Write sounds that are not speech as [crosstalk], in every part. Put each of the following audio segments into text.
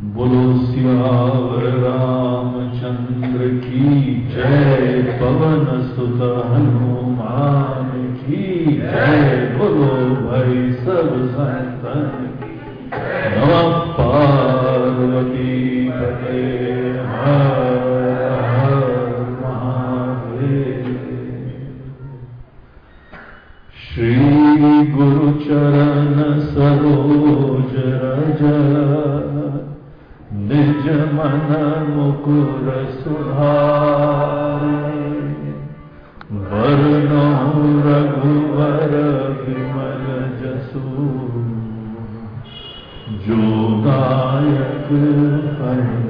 बोलो श्याव रामचंद्र की जय, पवन सुत हनुमान की जय, बोलो भाई सब संतन की नमः Christ.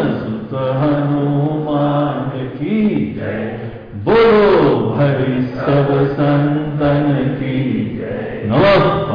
सुत हनुमान की जय। बोलो भरी सब संतन की जय। नमः।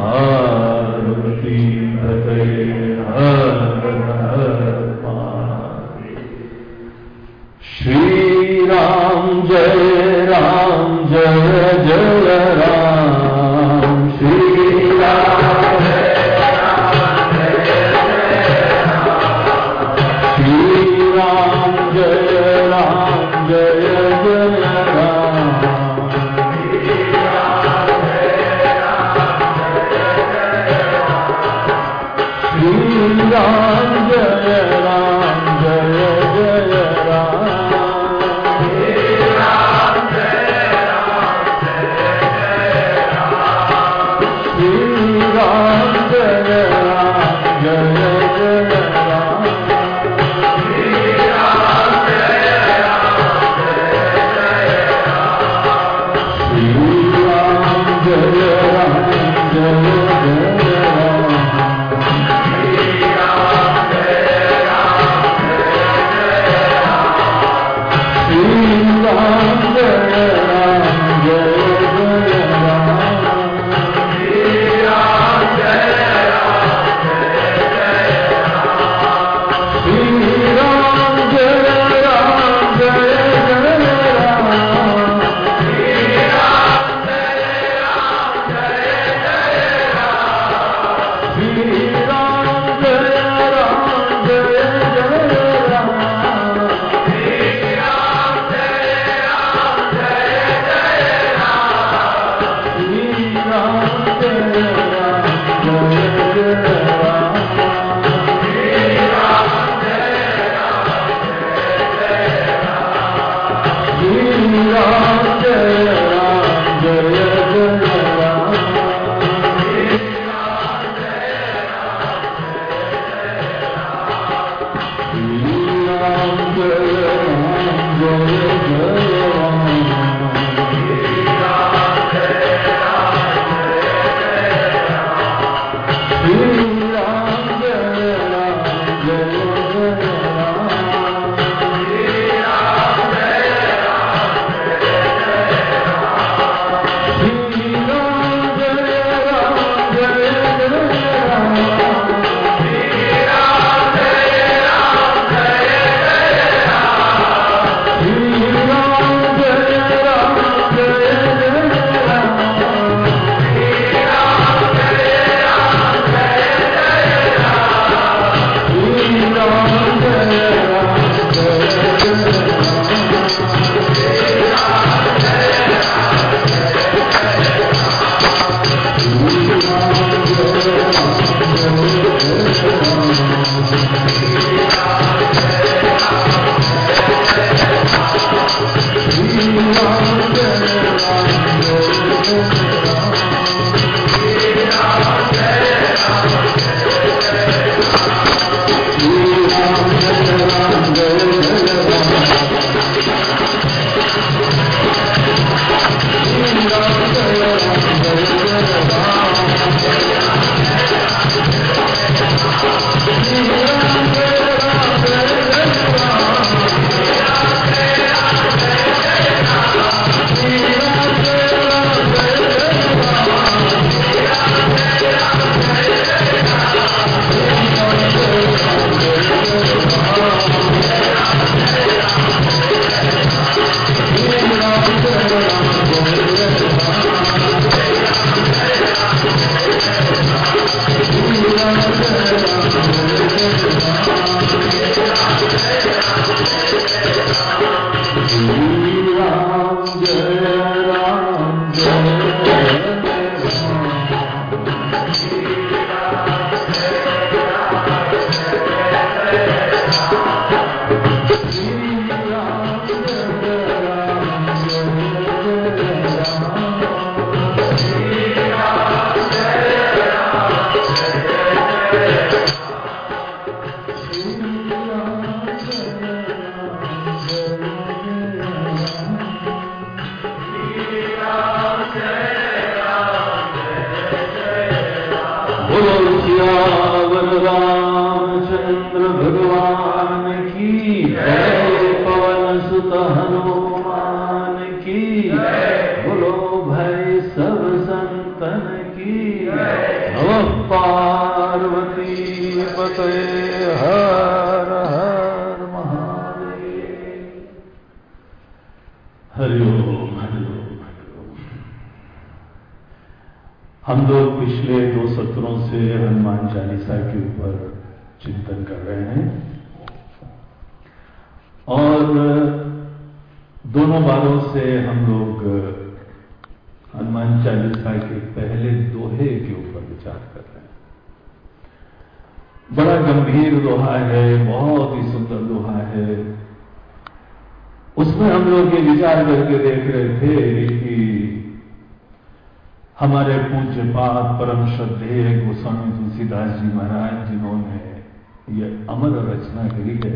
पाप परम श्रद्धेय गोस्वामी तुलसीदास जी महाराज जिन्होंने ये अमर रचना करी है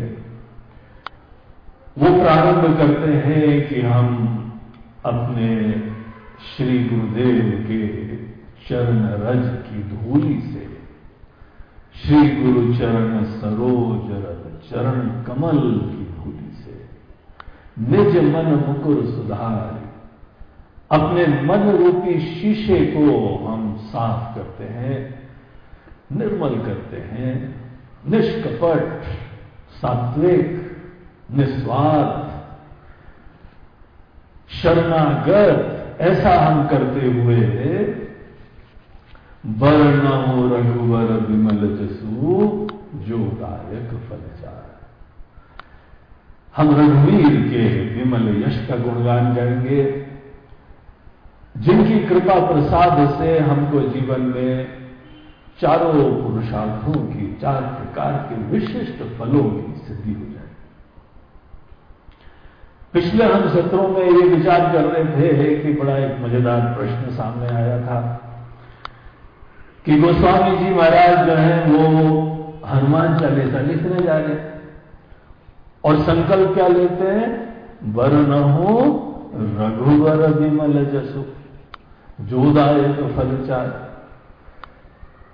वो प्रारंभ करते हैं कि हम अपने श्री गुरुदेव के चरण रज की धूली से श्री गुरु चरण सरोज रज चरण कमल की धूली से निज मन मुकुर सुधार अपने मन रूपी शीशे को हम साफ़ करते हैं निर्मल करते हैं निष्कपट सात्विक, निस्वार्थ, शरणागत, ऐसा हम करते हुए वर्णो रघुवर विमल जसु जो गायक फलचार। हम रघुवीर के विमल यश का गुणगान करेंगे, जिनकी कृपा प्रसाद से हमको जीवन में चारों पुरुषार्थों की, चार प्रकार के विशिष्ट फलों की सिद्धि हो जाए पिछले हम सत्रों में ये विचार कर रहे थे कि बड़ा एक मज़ेदार प्रश्न सामने आया था कि गोस्वामी जी महाराज जो है, वो हनुमान चालीसा लिखने जा रहे और संकल्प क्या लेते हैं? वर्ण हो रघुवर विमल जसु, जोदायक फलचार।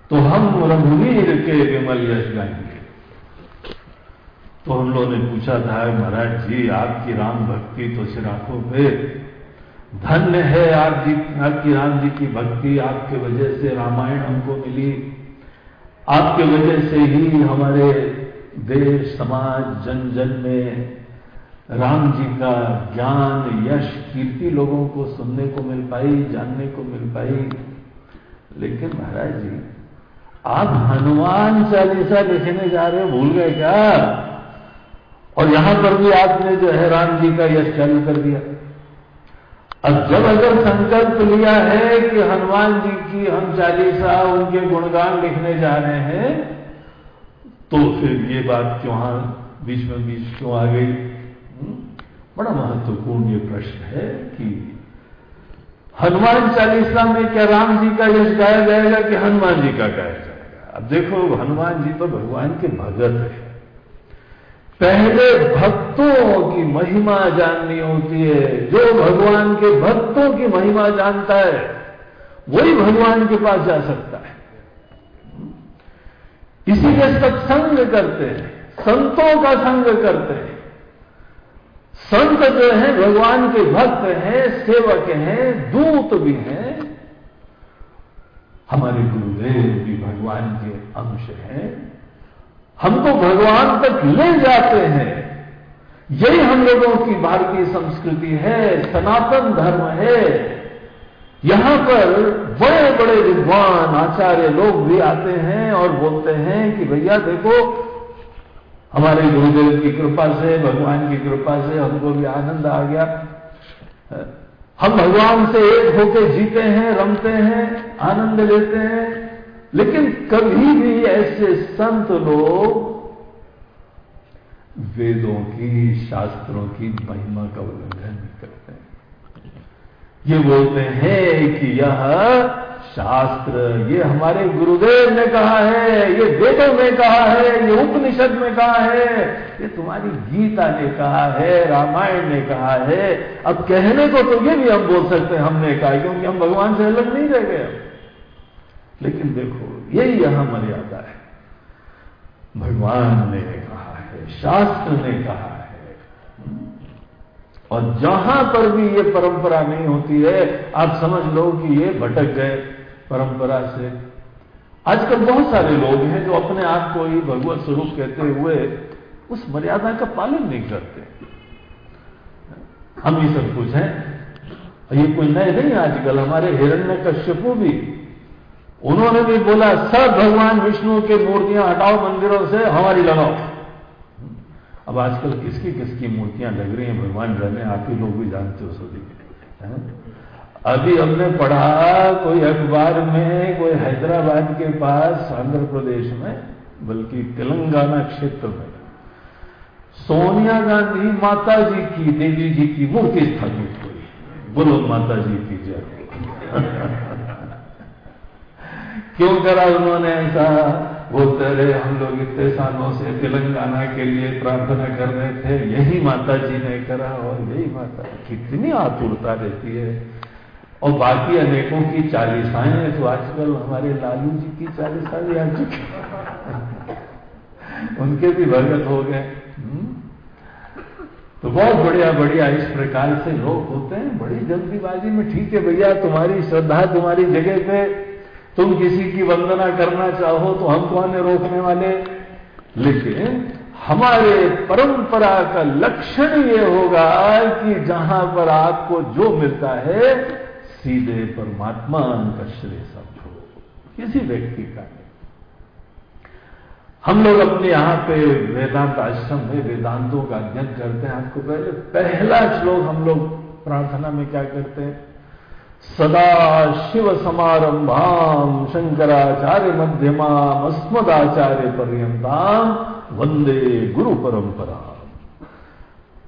तो हम रघुवीर के विमल यश गाएँगे। तो हम लोगों ने पूछा था महाराज जी, आपकी राम भक्ति तो सिराखों पे। धन्य है आप जी, आपकी राम जी की भक्ति। आपके वजह से रामायण हमको मिली। आपके वजह से ही हमारे देश, समाज जन जन में राम जी का ज्ञान, यश, कीर्ति लोगों को सुनने को मिल पाई, जानने को मिल पाई। लेकिन महाराज जी आप हनुमान चालीसा लिखने जा रहे हो, भूल गए क्या? और यहाँ पर भी आपने जो है राम जी का यश चालू कर दिया। अब जब अगर संकल्प लिया है कि हनुमान जी की हम चालीसा, उनके गुणगान लिखने जा रहे हैं तो फिर ये बात क्यों बीच में बीच क्यों आ गई? बड़ा महत्वपूर्ण ये प्रश्न है कि हनुमान चालीसा में क्या राम जी का यश गाया जाएगा कि हनुमान जी का गाया अब देखो, हनुमान जी तो भगवान के भगत है। पहले भक्तों की महिमा जाननी होती है। जो भगवान के भक्तों की महिमा जानता है, वही भगवान के पास जा सकता है। इसी इसीलिए सत्संग करते हैं, संतों का संग करते हैं। संत जो है, भगवान के भक्त हैं, सेवक हैं, दूत भी हैं हमारे गुरुदेव भी भगवान के अंश हैं। हमको भगवान तक ले जाते हैं। यही हम लोगों की भारतीय संस्कृति है, सनातन धर्म है। यहाँ पर बड़े बड़े विद्वान, आचार्य लोग भी आते हैं और बोलते हैं कि भैया देखो, हमारे गुरुदेव की कृपा से, भगवान की कृपा से हमको भी आनंद आ गया। हम भगवान से एक होकर जीते हैं, रमते हैं, आनंद लेते हैं। लेकिन कभी भी ऐसे संत लोग वेदों की, शास्त्रों की महिमा का उल्लंघन नहीं करते। ये बोलते हैं कि यह शास्त्र, ये हमारे गुरुदेव ने कहा है, ये वेदों में कहा है, ये उपनिषद में कहा है, ये तुम्हारी गीता ने कहा है, रामायण ने कहा है। अब कहने को तो ये भी हम बोल सकते हैं, हमने कहा क्योंकि हम भगवान से अलग नहीं रह गए लेकिन देखो, यही यहाँ मर्यादा है। भगवान ने कहा है, शास्त्र ने कहा है। और जहाँ पर भी ये परंपरा नहीं होती है, आप समझ लो कि ये भटक गए। परंपरा से। आजकल बहुत सारे लोग हैं जो अपने आप को ही भगवत स्वरूप कहते हुए उस मर्यादा का पालन नहीं करते। हम ही सब कुछ हैं। ये कोई नए नहीं आजकल, हमारे हिरण्य कश्यपु भी। उन्होंने भी बोला सब भगवान विष्णु के मूर्तियाँ हटाओ मंदिरों से, हमारी लगाओ। अब आजकल किसकी किसकी मूर्तियाँ लग रही हैं? भगवान जाने आप ही लोग भी जानते हो सभी। अभी हमने पढ़ा, कोई अखबार में, कोई हैदराबाद के पास, आंध्र प्रदेश में, बल्कि तेलंगाना क्षेत्र में, सोनिया गांधी माता जी की, देवी जी की मूर्ति स्थापित हुई। बोलो माता जी की जय। [laughs] क्यों करा उन्होंने ऐसा? बोलते रहे हम लोग इतने सालों से तेलंगाना के लिए प्रार्थना कर रहे थे, यही माता जी ने करा और यही माता, कितनी आतुरता रहती है। और बाकी अनेकों की चालीसाएँ तो आजकल हमारे लालू जी की चालीसा भी आ चुकी उनके भी भगत हो गए। हम्म? तो बहुत बढ़िया बढ़िया इस प्रकार से लोग होते हैं। बड़ी जल्दीबाजी में ठीक है भैया, तुम्हारी श्रद्धा तुम्हारी जगह पे। तुम किसी की वंदना करना चाहो तो हम कौन है रोकने वाले। लेकिन हमारे परंपरा का लक्षण ये होगा कि जहाँ पर आपको जो मिलता है सीधे परमात्मा का श्रेय समझो। किसी व्यक्ति का नहीं। हम लोग अपने यहाँ पे वेदांत आश्रम में वेदांतों का अध्ययन करते हैं। आपको पहले, पहला श्लोक हम लोग प्रार्थना में क्या करते हैं? सदा शिव समारंभाम शंकराचार्य मध्यमाम अस्मदाचार्य पर्यंताम वंदे गुरु परंपरा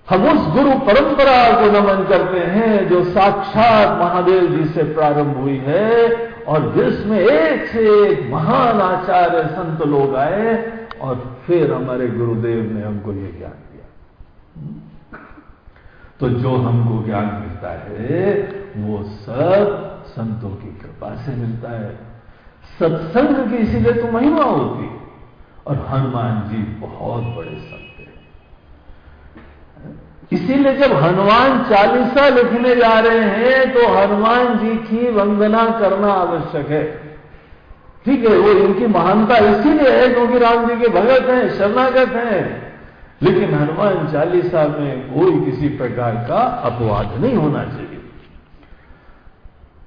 हम उस गुरु परंपरा को नमन करते हैं जो साक्षात महादेव जी से प्रारंभ हुई है और जिसमें एक से एक महान आचार्य संत लोग आए और फिर हमारे गुरुदेव ने हमको यह ज्ञान दिया। तो जो हमको ज्ञान मिलता है, वो सब संतों की कृपा से मिलता है। सत्संग की इसीलिए तो महिमा होती और हनुमान जी बहुत बड़े संत इसीलिए जब हनुमान चालीसा लिखने जा रहे हैं तो हनुमान जी की वंदना करना आवश्यक है। ठीक है, वो इनकी महानता इसीलिए है क्योंकि राम जी के भगत हैं, शरणागत हैं। लेकिन हनुमान चालीसा में कोई किसी प्रकार का अपवाद नहीं होना चाहिए।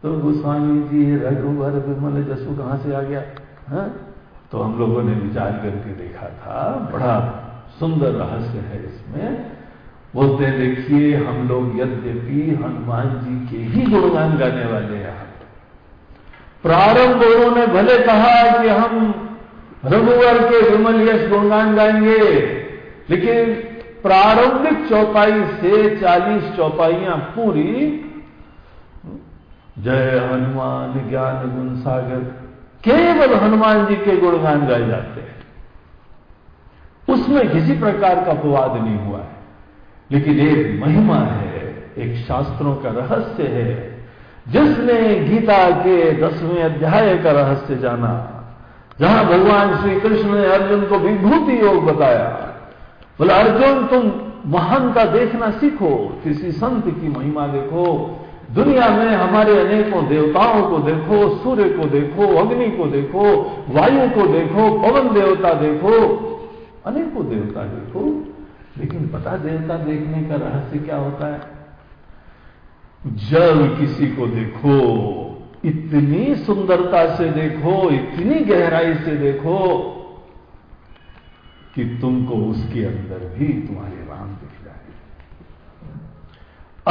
तो गोस्वामी जी, रघुवर विमल जसु कहाँ से आ गया? हा? तो हम लोगों ने विचार करके देखा था, बड़ा सुंदर रहस्य है इसमें। बोलते देखिए, हम लोग यद्यपि हनुमान जी के ही गुणगान गाने वाले हैं। प्रारंभ उन्होंने भले कहा कि हम रघुवर के विमल यश गुणगान गाएँगे, लेकिन प्रारंभिक चौपाई से चालीस चौपाइयाँ पूरी, जय हनुमान ज्ञान गुण सागर, केवल हनुमान जी के गुणगान गाए जाते हैं। उसमें किसी प्रकार का अपवाद नहीं हुआ। लेकिन एक महिमा है, एक शास्त्रों का रहस्य है। जिसने गीता के दसवें अध्याय का रहस्य जाना, जहाँ भगवान श्री कृष्ण ने अर्जुन को विभूति योग बताया, बोला, अर्जुन, तुम महानता देखना सीखो, किसी संत की महिमा देखो, दुनिया में हमारे अनेकों देवताओं को देखो, सूर्य को देखो, अग्नि को देखो, वायु को देखो, पवन देवता देखो, अनेकों देवता देखो। लेकिन पता देवता देखने का रहस्य क्या होता है? जब किसी को देखो इतनी सुंदरता से देखो इतनी गहराई से देखो कि तुमको उसके अंदर भी तुम्हारे राम दिख जाए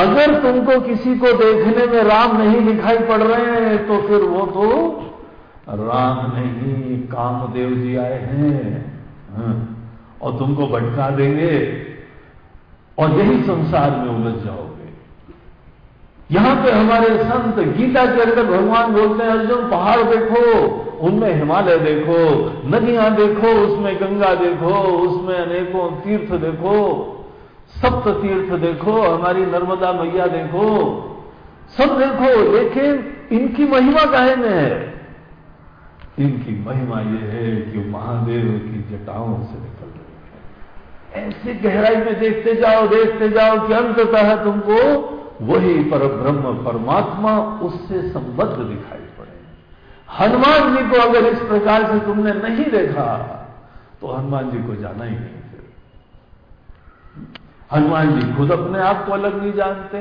अगर तुमको किसी को देखने में राम नहीं दिखाई पड़ रहे हैं तो फिर वो तो राम नहीं कामदेव जी आए हैं। हाँ, और तुमको भटका देंगे और यही संसार में उलझ जाओगे। यहाँ पे हमारे संत गीता के अंदर भगवान बोलते हैं, अर्जुन, पहाड़ देखो, उनमें हिमालय देखो, नदियाँ देखो, उसमें गंगा देखो, उसमें अनेकों तीर्थ देखो सप्त तीर्थ देखो, हमारी नर्मदा मैया देखो, सब देखो, लेकिन इनकी महिमा काहे में है? इनकी महिमा यह है कि महादेव की जटाओं से ऐसी गहराई में देखते जाओ देखते जाओ कि अंततः तुमको। वही पर ब्रह्म परमात्मा उससे संबद्ध दिखाई पड़े। हनुमान जी को अगर इस प्रकार से तुमने नहीं देखा तो हनुमान जी को जाना ही नहीं फिर। हनुमान जी खुद अपने आप को अलग नहीं जानते।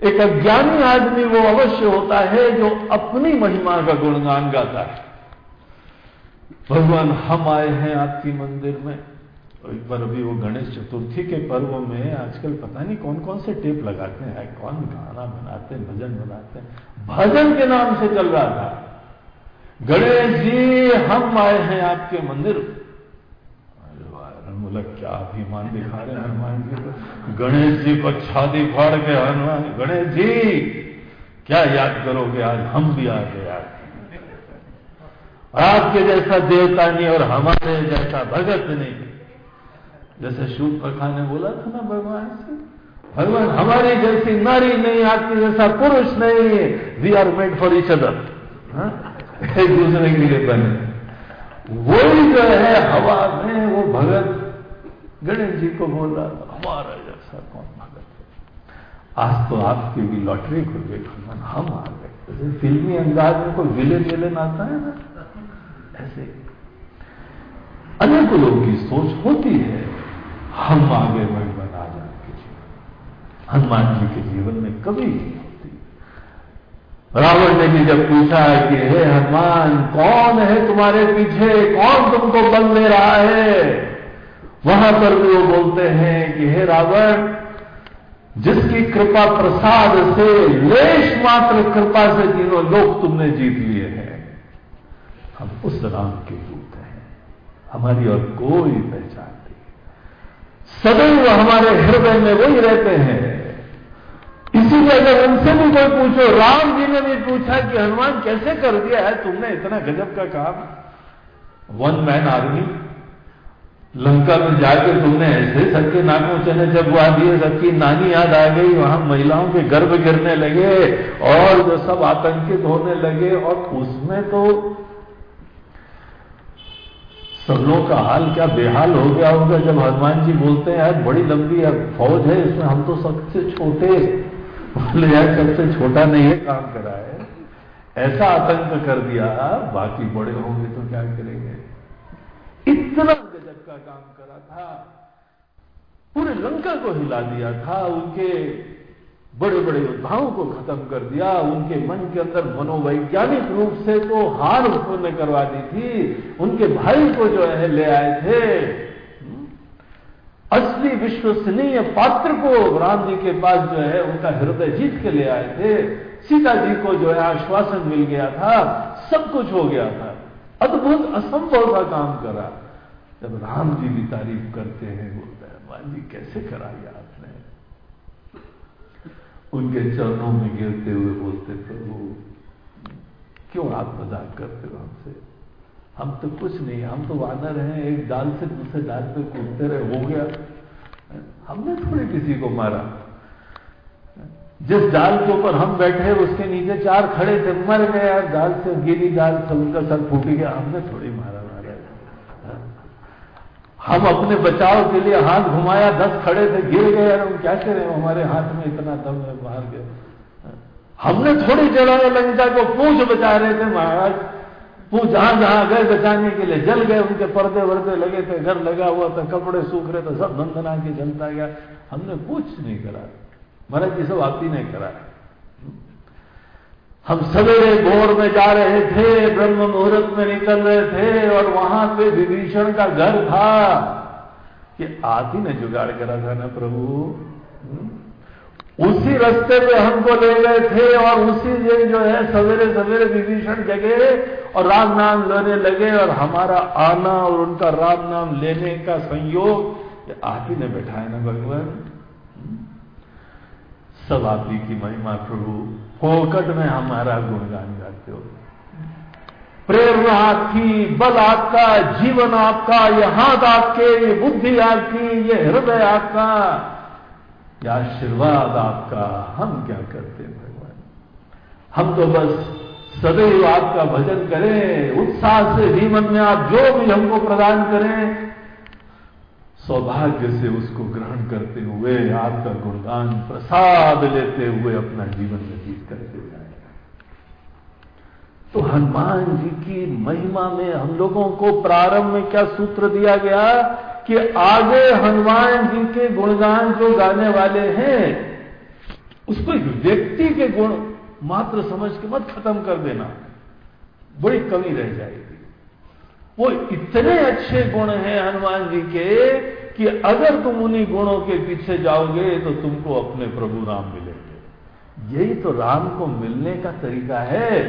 एक अज्ञानी आदमी वो अवश्य होता है जो अपनी महिमा का गुणगान गाता है। भगवान, हम आए हैं आपकी मंदिर में। एक बार अभी वो गणेश चतुर्थी के पर्व में आजकल पता नहीं कौन कौन से टेप लगाते हैं, कौन गाना बनाते हैं, भजन बनाते हैं। भजन के नाम से चल रहा था। गणेश जी, हम आए हैं आपके मंदिर। बोला क्या अभिमान दिखा रहे हैं हनुमान जी को। गणेश जी को छादी फाड़ के हनुमान गणेश जी, क्या याद करोगे आज? हम भी आ गए आज। आपके जैसा देवता नहीं और हमारे जैसा भगत नहीं। जैसे शूट प्रखा ने बोला था ना भगवान से, भगवान हमारी जैसी नारी नहीं आपके जैसा पुरुष नहीं है we are made for each other एक दूसरे के लिए बने। वही जो है, हवा में वो भगत, गणेश जी को बोल, हमारा जैसा कौन भगत है? आज तो आपकी भी लॉटरी खुल गई भगवान हम आ गए। फिल्मी अंदाज में कोई विलेन विलेन आता है ना, ऐसे। अनेक लोगों की सोच होती है। हम आगे आ जाए जीवन हनुमान जी के जीवन में कभी नहीं होती। रावण ने भी जब पूछा कि, हे हनुमान, कौन है तुम्हारे पीछे? कौन तुमको बल दे रहा है? वहाँ पर भी वो बोलते हैं कि, हे रावण, जिसकी कृपा प्रसाद से, लेश मात्र कृपा से तीनों लोग तुमने जीत लिए हैं। हम उस राम के दूत हैं। हमारी और कोई पहचान सदैव हमारे हृदय में वही रहते हैं। इसीलिए अगर उनसे भी कोई पूछो, राम जी ने भी पूछा कि हनुमान कैसे कर दिया है, तुमने इतना गजब का काम। वन मैन आर्मी लंका में जाकर तुमने ऐसे सबके नाकों चने जबवा दिए, सबकी नानी याद आ गई, वहाँ महिलाओं के गर्भ गिरने लगे और जो सब आतंकित होने लगे और उसमें तो सब लोगों का हाल क्या बेहाल हो गया होगा जब हनुमान जी बोलते हैं, यार, बड़ी लंबी फौज है, इसमें हम तो सबसे छोटे बोले, यार, सबसे छोटा नहीं है, काम करा है। ऐसा आतंक कर दिया, बाकी बड़े होंगे तो क्या करेंगे? इतना गजब का काम करा था। पूरे लंका को हिला दिया था, उनके बड़े बड़े योद्धाओं को खत्म कर दिया, उनके मन के अंदर मनोवैज्ञानिक रूप से तो हार उत्पन्न करवा दी थी। उनके भाई को जो है, ले आए थे। असली विश्वसनीय पात्र को राम जी के पास जो है, उनका हृदय जीत के ले आए थे। सीता जी को जो है, आश्वासन मिल गया था। सब कुछ हो गया था। अद्भुत, असंभव का काम करा। जब राम जी की तारीफ़ करते हैं, बोलते हैं जी, कैसे कराया? उनके चरणों में गिरते हुए बोलते, प्रभु, क्यों आप मज़ाक करते हो हमसे? हम तो कुछ नहीं, हम तो वानर हैं, एक डाल से दूसरे डाल पे कूदते रहे, हो गया। हमने थोड़ी किसी को मारा। जिस डाल के ऊपर हम बैठे उसके नीचे चार खड़े थे। मर गए यार डाल से गिरी डाल से उनका सर फूट गया। हमने थोड़ी मारा मारा। हम अपने बचाव के लिए हाथ घुमाया, दस खड़े थे, गिर गए, यार हम क्या करें हमारे हाथ में इतना दम है, बाहर गए। हमने थोड़ी जलाया लंका को पूछ बचा रहे थे, महाराज। पूछ जहाँ जहाँ गए बचाने के लिए, जल गए, उनके पर्दे वर्दे लगे थे, घर लगा हुआ था, कपड़े सूख रहे थे, सब धंधना के जलता गया। हमने कुछ नहीं करा। महाराज ये सब आप ही नहीं करा। हम सवेरे भोर में जा रहे थे, ब्रह्म मुहूर्त में निकल रहे थे और वहाँ पे विभीषण का घर था कि आप ही ने जुगाड़ करा था ना प्रभु? उसी रास्ते पे हमको ले गए थे और उसी दिन जो है सवेरे सवेरे विभीषण जगे और राम नाम लेने लगे और हमारा आना और उनका राम नाम लेने का संयोग आप ही ने बैठाया ना भगवान। सब आप की महिमा प्रभु। फोकट में हमारा गुणगान गाते हो। प्रेरणा आपकी, बल आपका, जीवन आपका ये हाथ आपके ये बुद्धि आपकी ये हृदय आपका या आशीर्वाद आपका। हम क्या करते हैं भगवान? हम तो बस सदैव आपका भजन करें, उत्साह से जीवन में आप जो भी हमको प्रदान करें सौभाग्य से उसको ग्रहण करते हुए आपका गुणगान, प्रसाद लेते हुए अपना जीवन व्यतीत करते जाए। तो हनुमान जी की महिमा में हम लोगों को प्रारंभ में क्या सूत्र दिया गया कि आगे हनुमान जी के गुणगान जो गाने वाले हैं, उसको व्यक्ति के गुण मात्र समझ के मत खत्म कर देना। बड़ी कमी रह जाएगी। वो इतने अच्छे गुण हैं हनुमान जी के कि अगर तुम उन्हीं गुणों के पीछे जाओगे तो तुमको अपने प्रभु राम मिलेंगे। यही तो राम को मिलने का तरीका है।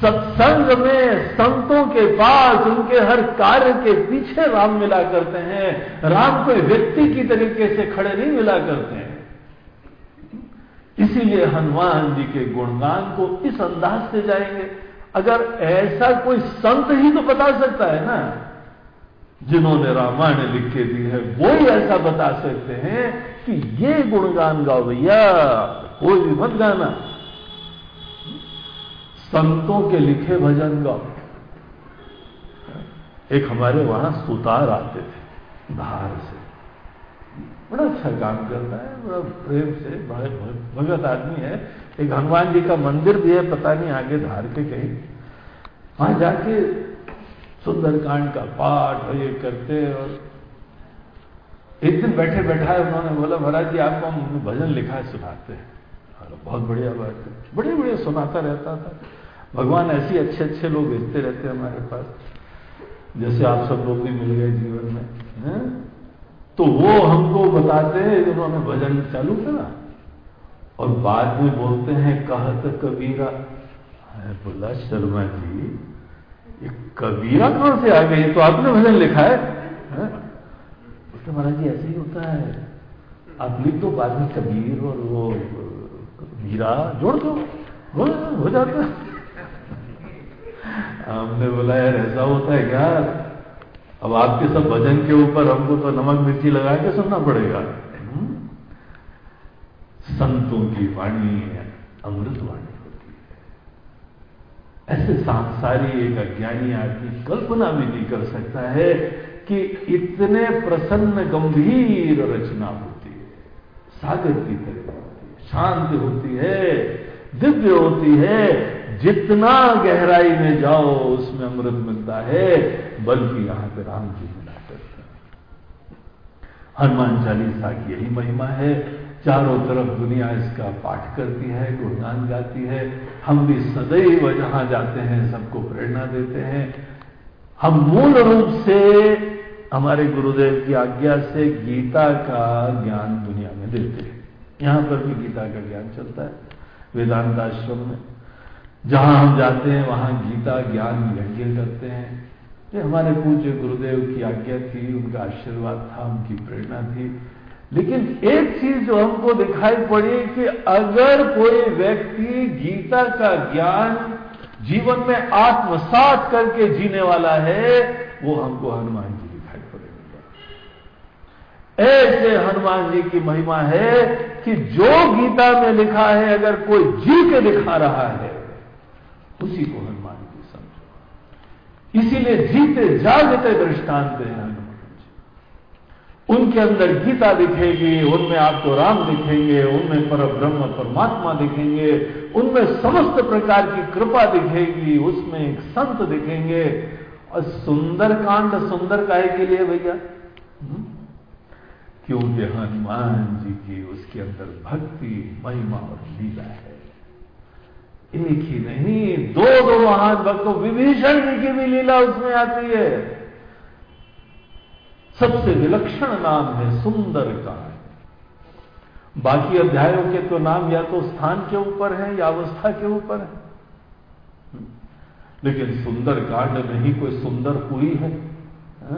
सत्संग में संतों के पास उनके हर कार्य के पीछे राम मिला करते हैं। राम कोई व्यक्ति की तरीके से खड़े नहीं मिला करते हैं। इसीलिए हनुमान जी के गुणगान को इस अंदाज से जाएँगे। अगर ऐसा कोई संत ही तो बता सकता है ना। जिन्होंने रामायण लिख के दी है, वो ही ऐसा बता सकते हैं कि ये गुणगान गाओ भैया, कोई भी मत गाना। संतों के लिखे भजन गाओ। एक हमारे वहाँ सुतार आते थे, धार से। बड़ा अच्छा काम करता है, बड़ा प्रेम से भगत आदमी है। एक हनुमान जी का मंदिर भी है, पता नहीं आगे धार के कहीं। वहाँ जाके सुंदरकांड का पाठ और ये करते और एक दिन बैठे बैठा है, उन्होंने बोला, महाराज जी, आपको हम भजन लिखा है, सुनाते हैं। बहुत बढ़िया बात है। बड़े बड़े सुनाता रहता था। भगवान ऐसे अच्छे अच्छे लोग भेजते रहते हमारे पास, जैसे आप सब लोग भी मिल गए जीवन में, है? तो वो हमको बताते हैं, उन्होंने भजन चालू करा और बाद में बोलते हैं, कहत कबीरा। बोला, शर्मा जी ये कबीरा कहाँ से आ गई तो आपने भजन लिखा है, है? बोलते महाराज जी ऐसे ही होता है। आप लिख दो बाद में कबीर और वो मीरा जोड़ दो। हो, हो जाता हमने बोला यार ऐसा होता है क्या? अब आपके सब भजन के ऊपर हमको तो नमक मिर्ची लगा के सुनना पड़ेगा। हम्म? संतों की वाणी है अमृत वाणी। है ऐसे सांसारी एक अज्ञानी आदमी कल्पना भी नहीं कर सकता है कि इतने प्रसन्न, गंभीर रचना होती है। सागर की तरह होती है, शांत होती है, दिव्य होती है। जितना गहराई में जाओ, उसमें अमृत मिलता है, बल्कि यहाँ पे राम जी मिला करते हैं। हनुमान चालीसा की यही महिमा है। चारों तरफ़ दुनिया इसका पाठ करती है, गुणगान गाती है। हम भी सदैव जहाँ जाते हैं, सबको प्रेरणा देते हैं। हम मूल रूप से हमारे गुरुदेव की आज्ञा से गीता का ज्ञान दुनिया में देते हैं। यहाँ पर भी गीता का ज्ञान चलता है, वेदांत आश्रम में। जहाँ हम जाते हैं, वहाँ गीता ज्ञान यज्ञ करते हैं। ये हमारे पूज्य गुरुदेव की आज्ञा थी, उनका आशीर्वाद था, उनकी प्रेरणा थी। लेकिन एक चीज़ जो हमको दिखाई पड़ी कि अगर कोई व्यक्ति गीता का ज्ञान जीवन में आत्मसात करके जीने वाला है, वो हमको हनुमान जी दिखाई पड़ेगा। ऐसे हनुमान जी की महिमा है कि जो गीता में लिखा है, अगर कोई जी के दिखा रहा है, उसी को हनुमान जी समझो। इसीलिए जीते जागते दृष्टांत हैं उनके अंदर गीता दिखेगी, उनमें आपको राम दिखेंगे, उनमें पर ब्रह्म, परमात्मा दिखेंगे, उनमें समस्त प्रकार की कृपा दिखेगी, उसमें एक संत दिखेंगे। और सुंदर कांड सुंदर काहे के लिए भैया? हम्म? क्योंकि हनुमान जी की उसके अंदर भक्ति, महिमा और लीला है। एक ही नहीं, दो दो महान भक्तों, विभीषण जी की भी लीला उसमें आती है। सबसे विलक्षण नाम है सुंदर का। बाकी अध्यायों के तो नाम या तो स्थान के ऊपर है या अवस्था के ऊपर है। लेकिन सुंदर कांड में ही कोई सुंदर पुरी है, हा?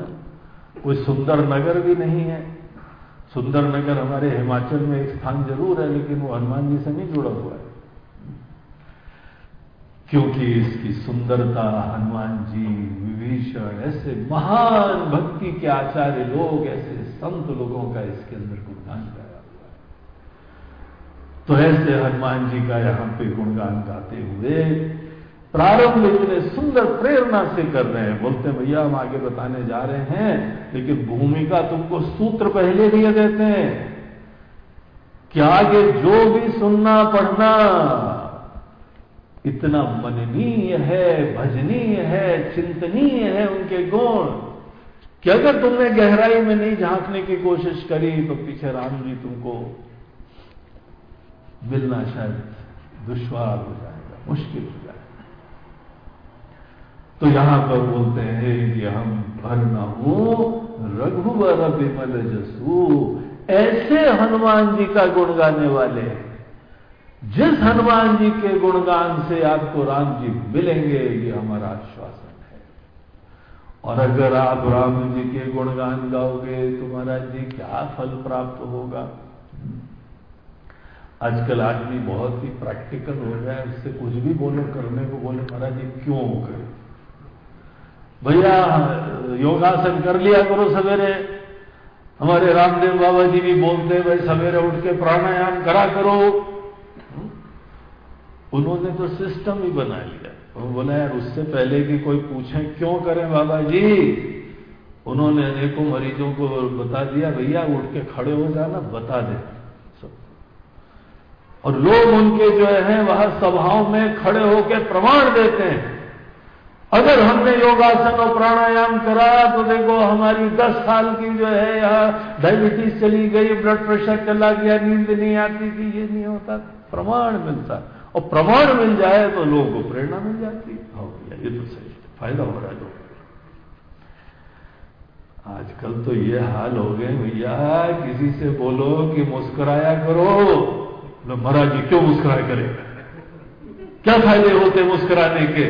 कोई सुंदर नगर भी नहीं है। सुंदर नगर हमारे हिमाचल में एक स्थान ज़रूर है, लेकिन वो हनुमान जी से नहीं जुड़ा हुआ है। क्योंकि इसकी सुंदरता हनुमान जी विभीषण ऐसे महान भक्ति के आचार्य लोग, ऐसे संत लोगों का इसके अंदर गुणगान गाया हुआ तो ऐसे हनुमान जी का यहाँ पे गुणगान गाते हुए प्रारंभ इतने सुंदर प्रेरणा से कर रहे हैं। बोलते हैं, भैया, हम आगे बताने जा रहे हैं, लेकिन भूमिका तुमको सूत्र पहले दिए देते हैं कि आगे जो भी सुनना, पढ़ना इतना मननीय है, भजनीय है, चिंतनीय है उनके गुण कि अगर तुमने गहराई में नहीं झांकने की कोशिश करी तो पीछे राम जी तुमको मिलना शायद दुश्वार हो जाएगा, मुश्किल हो जाएगा। तो यहाँ पर बोलते हैं कि हम भर न हो, रघुवर विमल जसू, ऐसे हनुमान जी का गुण गाने वाले जिस हनुमान जी के गुणगान से आपको राम जी मिलेंगे, ये हमारा आश्वासन है। और अगर आप राम जी के गुणगान गाओगे तो महाराज जी, क्या फल प्राप्त होगा? आजकल आदमी बहुत ही प्रैक्टिकल हो गया है, उससे कुछ भी बोलो, करने को बोले, महाराज जी, क्यों करे? भैया, योगासन कर लिया करो सवेरे। हमारे रामदेव बाबा जी भी बोलते भाई, सवेरे उठ के प्राणायाम करा करो। उन्होंने तो सिस्टम ही बना लिया। वो बोला, यार, उससे पहले कि कोई पूछे, क्यों करें बाबा जी उन्होंने अनेकों मरीजों को बता दिया, भैया, उठ के खड़े हो जाना, बता दे। और लोग उनके जो है, वह सभाओं में खड़े होकर प्रमाण देते हैं। अगर हमने योगासन और प्राणायाम करा तो देखो, हमारी 10 साल की जो है, यहाँ डायबिटीज़ चली गई ब्लड प्रेशर चला गया, नींद नहीं आती थी, ये नहीं होता प्रमाण मिलता और प्रमाण मिल जाए तो लोगों को प्रेरणा मिल जाती है। भैया, ये तो सही फ़ायदा हो रहा है लोगों आजकल तो ये हाल हो गए भैया, किसी से बोलो कि मुस्कुराया करो। महाराज जी, क्यों मुस्कुराया करें? क्या फ़ायदे होते मुस्कुराने के?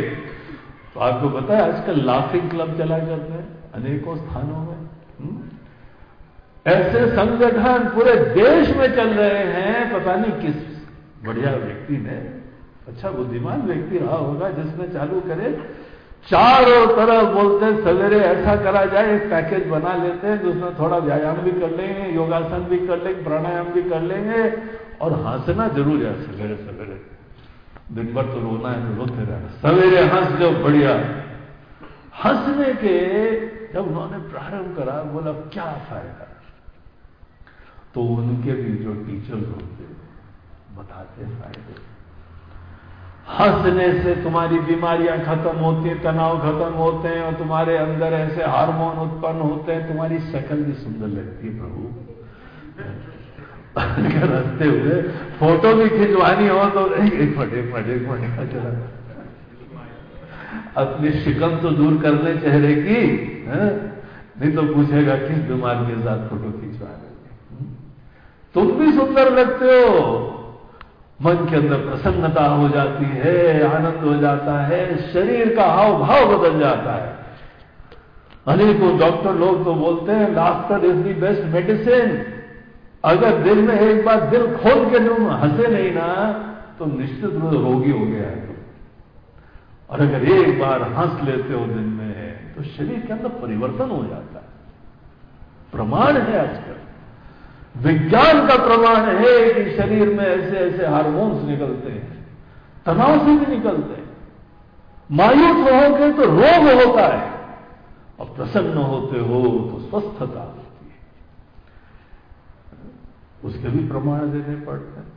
तो आपको पता है, आजकल लाफिंग क्लब चला करते हैं, अनेकों स्थानों में। हुँ? हम्म? ऐसे संगठन पूरे देश में चल रहे हैं, पता नहीं किस बढ़िया व्यक्ति ने अच्छा बुद्धिमान व्यक्ति रहा होगा, जिसने चालू करे। चारों तरफ़ बोलते सवेरे ऐसा करा जाए, एक पैकेज बना लेते हैं, जिसमें थोड़ा व्यायाम भी कर लेंगे, योगासन भी कर लेंगे, प्राणायाम भी कर लेंगे, और हंसना ज़रूर है, सवेरे सवेरे। दिन भर तो रोना है, रोते रहना। सवेरे हंस जो बढ़िया। हंसने के, जब उन्होंने प्रारंभ करा, बोला, क्या फ़ायदा? तो उनके भी जो टीचर्स होते बताते फ़ायदे हंसने से तुम्हारी बीमारियाँ खत्म होती हैं, तनाव खत्म होते हैं और तुम्हारे अंदर ऐसे हार्मोन उत्पन्न होते हैं, तुम्हारी शक्ल भी सुंदर लगती है प्रभु। हँसते हुए फ़ोटो भी खिंचवानी हो तो फटे फटे फटे, चला। अपनी शिकल तो दूर कर ले चेहरे की, है? नहीं तो पूछेगा, किस बीमार के साथ फ़ोटो खिंचवा रहे तुम भी सुंदर लगते हो। मन के अंदर प्रसन्नता हो जाती है, आनंद हो जाता है, शरीर का हाव भाव बदल जाता है। अनेकों डॉक्टर लोग तो बोलते हैं laughter is the best medicine अगर दिल में एक बार दिल खोल के तुम हंसे नहीं ना तो निश्चित रूप से रोगी हो गया है और अगर एक बार हंस लेते हो दिन में तो शरीर के अंदर परिवर्तन हो जाता है। प्रमाण है आजकल। विज्ञान का प्रमाण है कि शरीर में ऐसे ऐसे हार्मोन्स निकलते हैं, तनाव से भी निकलते हैं। मायूस रहोगे तो रोग होता है, और प्रसन्न होते हो तो स्वस्थता होती है। उसके भी प्रमाण देने पड़ते हैं।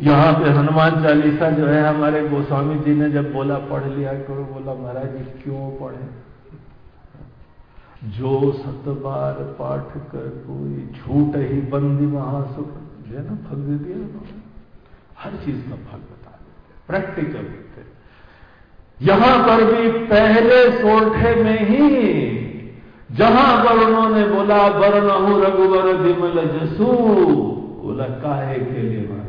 यहाँ पे हनुमान चालीसा जो है, हमारे गोस्वामी जी ने जब बोला, पढ़ लिया करो बोला, महाराज जी, क्यों पढ़े? जो सत बार पाठ कर कोई झूठ ही बंदी महासुख, जो ना, फल दे दिया उन्होंने। हर चीज़ का फल बता देते प्रैक्टिकल होते यहाँ पर भी पहले सोठे में ही, जहाँ पर उन्होंने बोला बरनहु रघुवर विमल जसू, बोला, काहे के लिए महाराज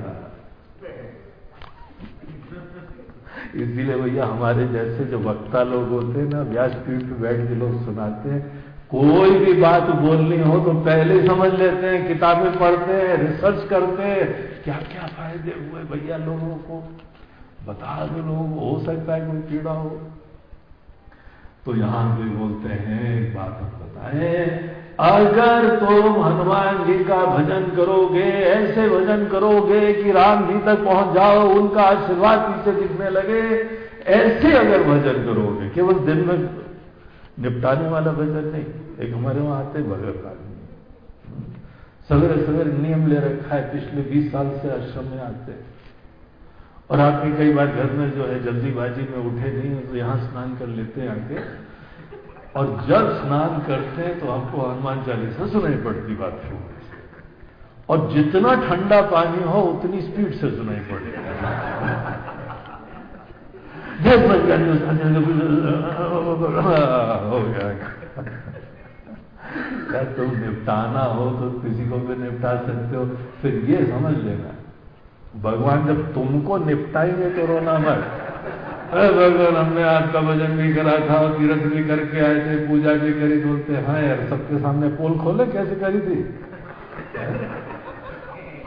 इसीलिए भैया हमारे जैसे जो वक्ता लोग होते हैं ना व्यासपीठ पे बैठ के लोग सुनाते हैं। कोई भी बात बोलनी हो तो पहले समझ लेते हैं, किताबें पढ़ते हैं रिसर्च करते हैं क्या क्या फ़ायदे हुए भैया लोगों को? बता दो लोगों को, हो सकता है कोई कीड़ा हो। तो यहाँ भी बोलते हैं, एक बात हम बताएँ अगर तुम हनुमान जी का भजन करोगे, ऐसे भजन करोगे कि राम जी तक पहुँच जाओ, उनका आशीर्वाद पीछे दिखने लगे, ऐसे अगर भजन करोगे, केवल दिन में निपटाने वाला भजन नहीं, एक हमारे वहाँ आते भगत आदमी। सवेरे सवेरे नियम ले रखा है, पिछले बीस साल से आश्रम में आते। और आपने कई बार घर में जो है जल्दीबाजी में उठे नहीं तो यहाँ स्नान कर लेते हैं आके। और जब स्नान करते हैं तो हमको हनुमान चालीसा सुनाई पड़ती बात में और जितना ठंडा पानी हो उतनी स्पीड से सुनाई पड़ती हो गया क्या तुम निपटाना हो तो किसी को भी निपटा सकते हो फिर ये समझ लेना भगवान जब तुमको निपटाएँगे तो रोना मत अरे भगवान हमने आपका भजन भी करा था और तीर्थ भी करके आए थे, पूजा भी करी, बोलते हाँ यार, सबके सामने पोल खोले, कैसे करी थी?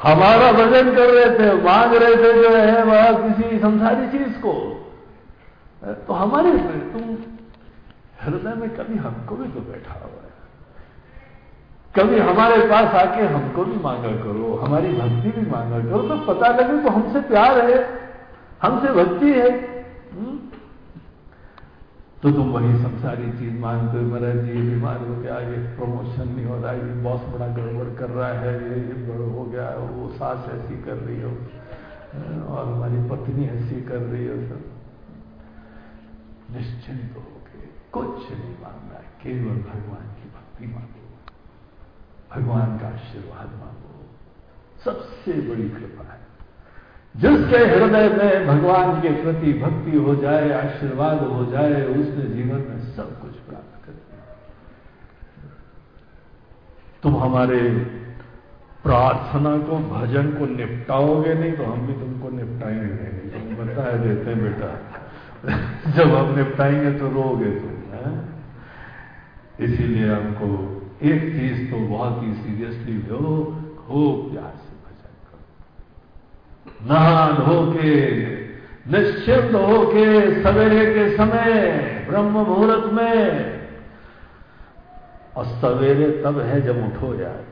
हमारा भजन कर रहे थे, मांग रहे थे, जो है, वह किसी संसारी चीज़ को। तो हमारे तुम हृदय में कभी हमको भी तो बैठा हुआ है। कभी हमारे पास आके हमको भी मांगा करो, हमारी भक्ति भी मांगा करो तो पता लगे तो हमसे प्यार है, हमसे भक्ति है हुँ? तो तुम वही सब सारी चीज़ मांगते हो महाराज जी, बीमार हो गया, ये प्रमोशन नहीं हो रहा, ये बॉस बड़ा गड़बड़ कर रहा है, ये बड़ हो गया, वो सास ऐसी कर रही हो, और हमारी पत्नी ऐसी कर रही हो, सब। निश्चिंत हो गए कुछ नहीं मांगना केवल भगवान की भक्ति मांगो, भगवान का आशीर्वाद मांगो। सबसे बड़ी कृपा है। जिसके हृदय में भगवान के प्रति भक्ति हो जाए, आशीर्वाद हो जाए, उसने जीवन में सब कुछ प्राप्त कर तुम हमारे प्रार्थना को, भजन को निपटाओगे नहीं तो हम भी तुमको निपटाएँगे। नहीं तुम बता देते हैं, बेटा। जब हम निपटाएँगे तो रोगे तुम इसीलिए हमको एक चीज़ तो बहुत ही सीरियसली लो खूब प्यार से भजन नहा धो के निश्चिंत होके सवेरे के समय ब्रह्म मुहूर्त में। और सवेरे तब है जब उठो जाए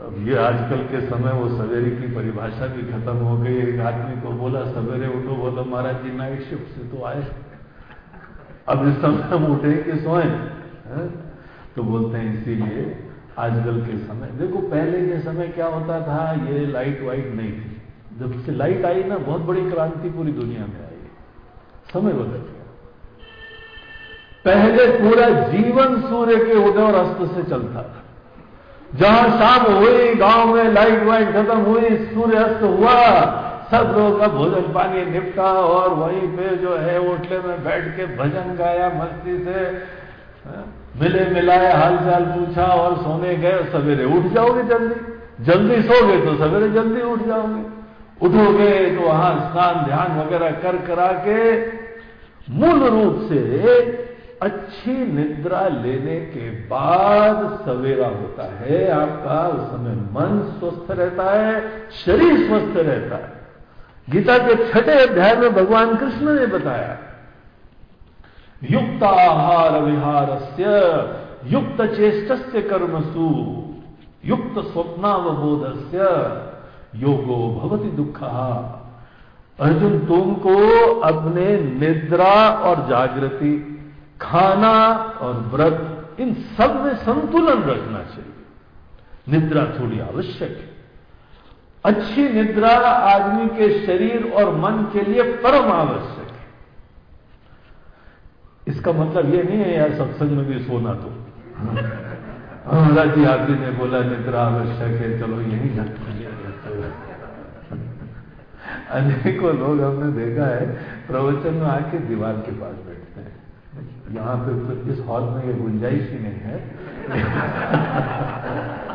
अब ये आजकल के समय वो सवेरे की परिभाषा भी खत्म हो गई। एक आदमी को बोला, सवेरे उठो, बोला, महाराज जी नाइट शिफ्ट से तो आए अब इस समय हम उठे कि सोए तो बोलते हैं, इसीलिए आजकल के समय, देखो पहले के समय क्या होता था? ये लाइट वाइट नहीं थी। जब से लाइट आई ना, बहुत बड़ी क्रांति पूरी दुनिया में आई। समय बदल गया। पहले पूरा जीवन सूर्य के उदय और अस्त से चलता था। जहाँ शाम हुई, गाँव में लाइट वाइट खत्म हुई, सूर्य अस्त हुआ, सब लोग का भोजन पानी निपटा और वहीं पे जो है, होटले में बैठ के भजन गाया, मस्ती से मिले मिलाए, हालचाल पूछा और सोने गए, सवेरे उठ जाओगे जल्दी। जल्दी सोगे तो सवेरे जल्दी उठ जाओगे। उठोगे तो वहाँ स्नान ध्यान वगैरह कर करा के मूल रूप से अच्छी निद्रा लेने के बाद सवेरा होता है आपका। उस समय मन स्वस्थ रहता है, शरीर स्वस्थ रहता है। गीता के छठे अध्याय में भगवान कृष्ण ने बताया युक्त आहार विहार से युक्त चेष्ट कर्मसु, युक्त स्वप्नावबोध से योगो भवती दुख। अर्जुन, तुमको अपने निद्रा और जागृति, खाना और व्रत, इन सब में संतुलन रखना चाहिए। निद्रा थोड़ी आवश्यक है। अच्छी निद्रा आदमी के शरीर और मन के लिए परम आवश्यक है। इसका मतलब ये नहीं है यार, सत्संग में भी सोना तो। [laughs] महाराज जी जी ने बोला, निद्रा आवश्यक है, चलो यही झटक अनेकों लोग हमने देखा है, प्रवचन में आके दीवार के पास बैठते हैं। यहाँ पे तो इस हॉल में ये गुंजाइश ही नहीं है। [laughs]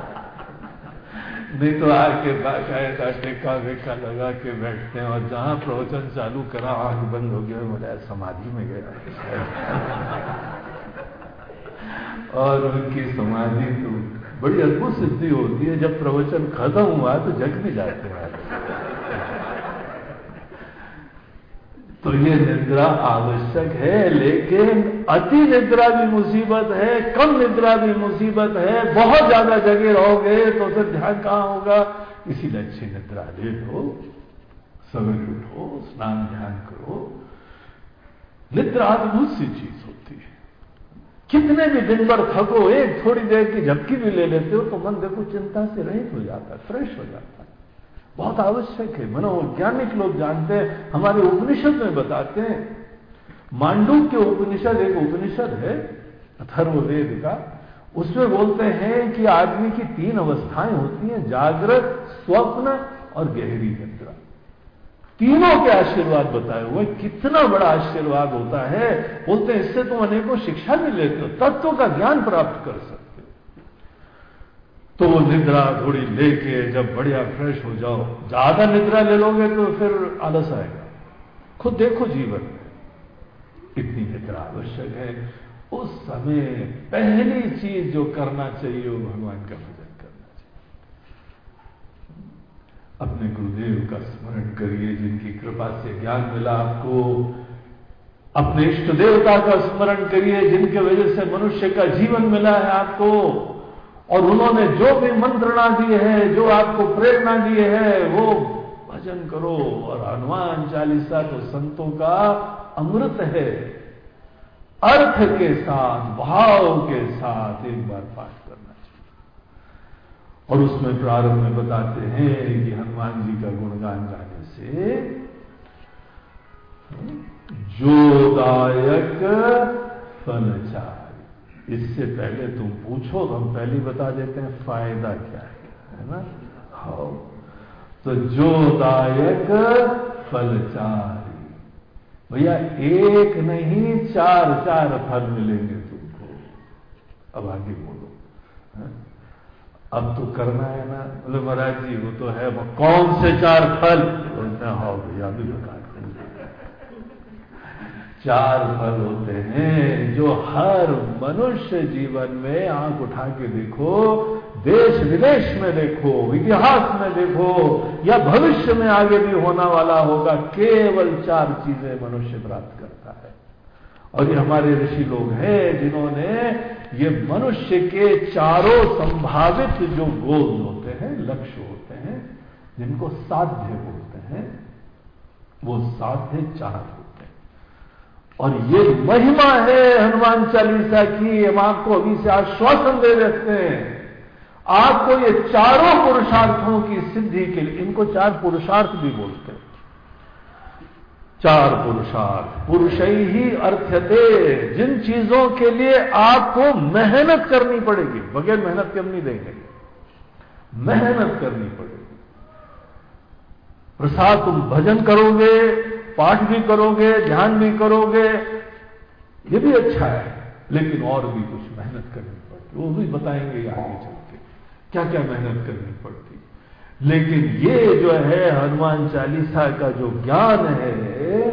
नहीं तो आके बाकायदा टेका वेका लगा के बैठते हैं और जहाँ प्रवचन चालू करा, आँख बंद हो गया बोला समाधि में गया [laughs] और उनकी समाधि तो बड़ी अद्भुत सिद्धि होती है, जब प्रवचन खत्म हुआ तो जग भी जाते हैं। तो ये निद्रा आवश्यक है, लेकिन अति निद्रा भी मुसीबत है, कम निद्रा भी मुसीबत है, बहुत ज़्यादा जगह रहोगे तो फिर ध्यान कहाँ होगा? इसीलिए अच्छी निद्रा ले लो, सवेरे उठो, स्नान ध्यान करो। निद्रा अद्भुत सी चीज़ होती है। कितने भी दिन भर थको, एक थोड़ी देर की झपकी भी ले लेते हो तो मन देखो चिंता से रहित हो जाता है, फ्रेश हो जाता है। बहुत आवश्यक है। मनोवैज्ञानिक लोग जानते हैं, हमारे उपनिषद में बताते हैं। मांडू के उपनिषद एक उपनिषद है अथर्ववेद का। उसमें बोलते हैं कि आदमी की तीन अवस्थाएँ होती हैं, जागृत, स्वप्न और गहरी निद्रा। तीनों के आशीर्वाद बताए हुए कितना बड़ा आशीर्वाद होता है, बोलते हैं, इससे तुम अनेकों शिक्षा भी लेते हो, तत्व का ज्ञान प्राप्त कर सकते तो वो निद्रा थोड़ी लेके जब बढ़िया फ्रेश हो जाओ, ज़्यादा निद्रा ले लोगे तो फिर आलस आएगा। खुद देखो जीवन में, इतनी निद्रा आवश्यक है। उस समय पहली चीज़ जो करना चाहिए वो भगवान का भजन करना चाहिए। अपने गुरुदेव का स्मरण करिए, जिनकी कृपा से ज्ञान मिला आपको। अपने इष्ट देवता का स्मरण करिए, जिनके वजह से मनुष्य का जीवन मिला है आपको। और उन्होंने जो भी मंत्रणा दी है, जो आपको प्रेरणा दी है, वो भजन करो। और हनुमान चालीसा तो संतों का अमृत है। अर्थ के साथ, भाव के साथ एक बार पाठ करना चाहिए। और उसमें प्रारंभ में बताते हैं कि हनुमान जी का गुणगान गाने से जोदायक फलचार इससे पहले तुम पूछो तो हम पहले बता देते हैं फ़ायदा क्या है है ना? हाँ तो जोदायक फलचारी। भैया, एक नहीं, चार चार फल मिलेंगे तुमको। अब आगे बोलो। है? अब तो करना है ना। बोले, महाराज जी, वो तो है कौन से चार फल? बोलते हाँ भैया, अभी बता चार फल होते हैं, जो हर मनुष्य जीवन में आँख उठा के देखो, देश विदेश में देखो, इतिहास में देखो, या भविष्य में आगे भी होना वाला होगा, केवल चार चीज़ें मनुष्य प्राप्त करता है। और ये हमारे ऋषि लोग हैं, जिन्होंने ये मनुष्य के चारों संभावित जो गोल होते हैं, लक्ष्य होते हैं, जिनको साध्य बोलते हैं, वो साध्य चार होते और ये महिमा है हनुमान चालीसा की, हम आपको अभी से आश्वासन दे देते हैं। आपको ये चारों पुरुषार्थों की सिद्धि के लिए, इनको चार पुरुषार्थ भी बोलते हैं। चार पुरुषार्थ, पुरुष ही अर्थते, जिन चीज़ों के लिए आपको मेहनत करनी पड़ेगी, बगैर मेहनत के हम नहीं देंगे। मेहनत करनी पड़ेगी। प्रसाद तुम भजन करोगे पाठ भी करोगे, ध्यान भी करोगे, ये भी अच्छा है, लेकिन और भी कुछ मेहनत करनी पड़ती वो भी बताएँगे आगे चल के क्या क्या मेहनत करनी पड़ती लेकिन ये जो है हनुमान चालीसा का जो ज्ञान है,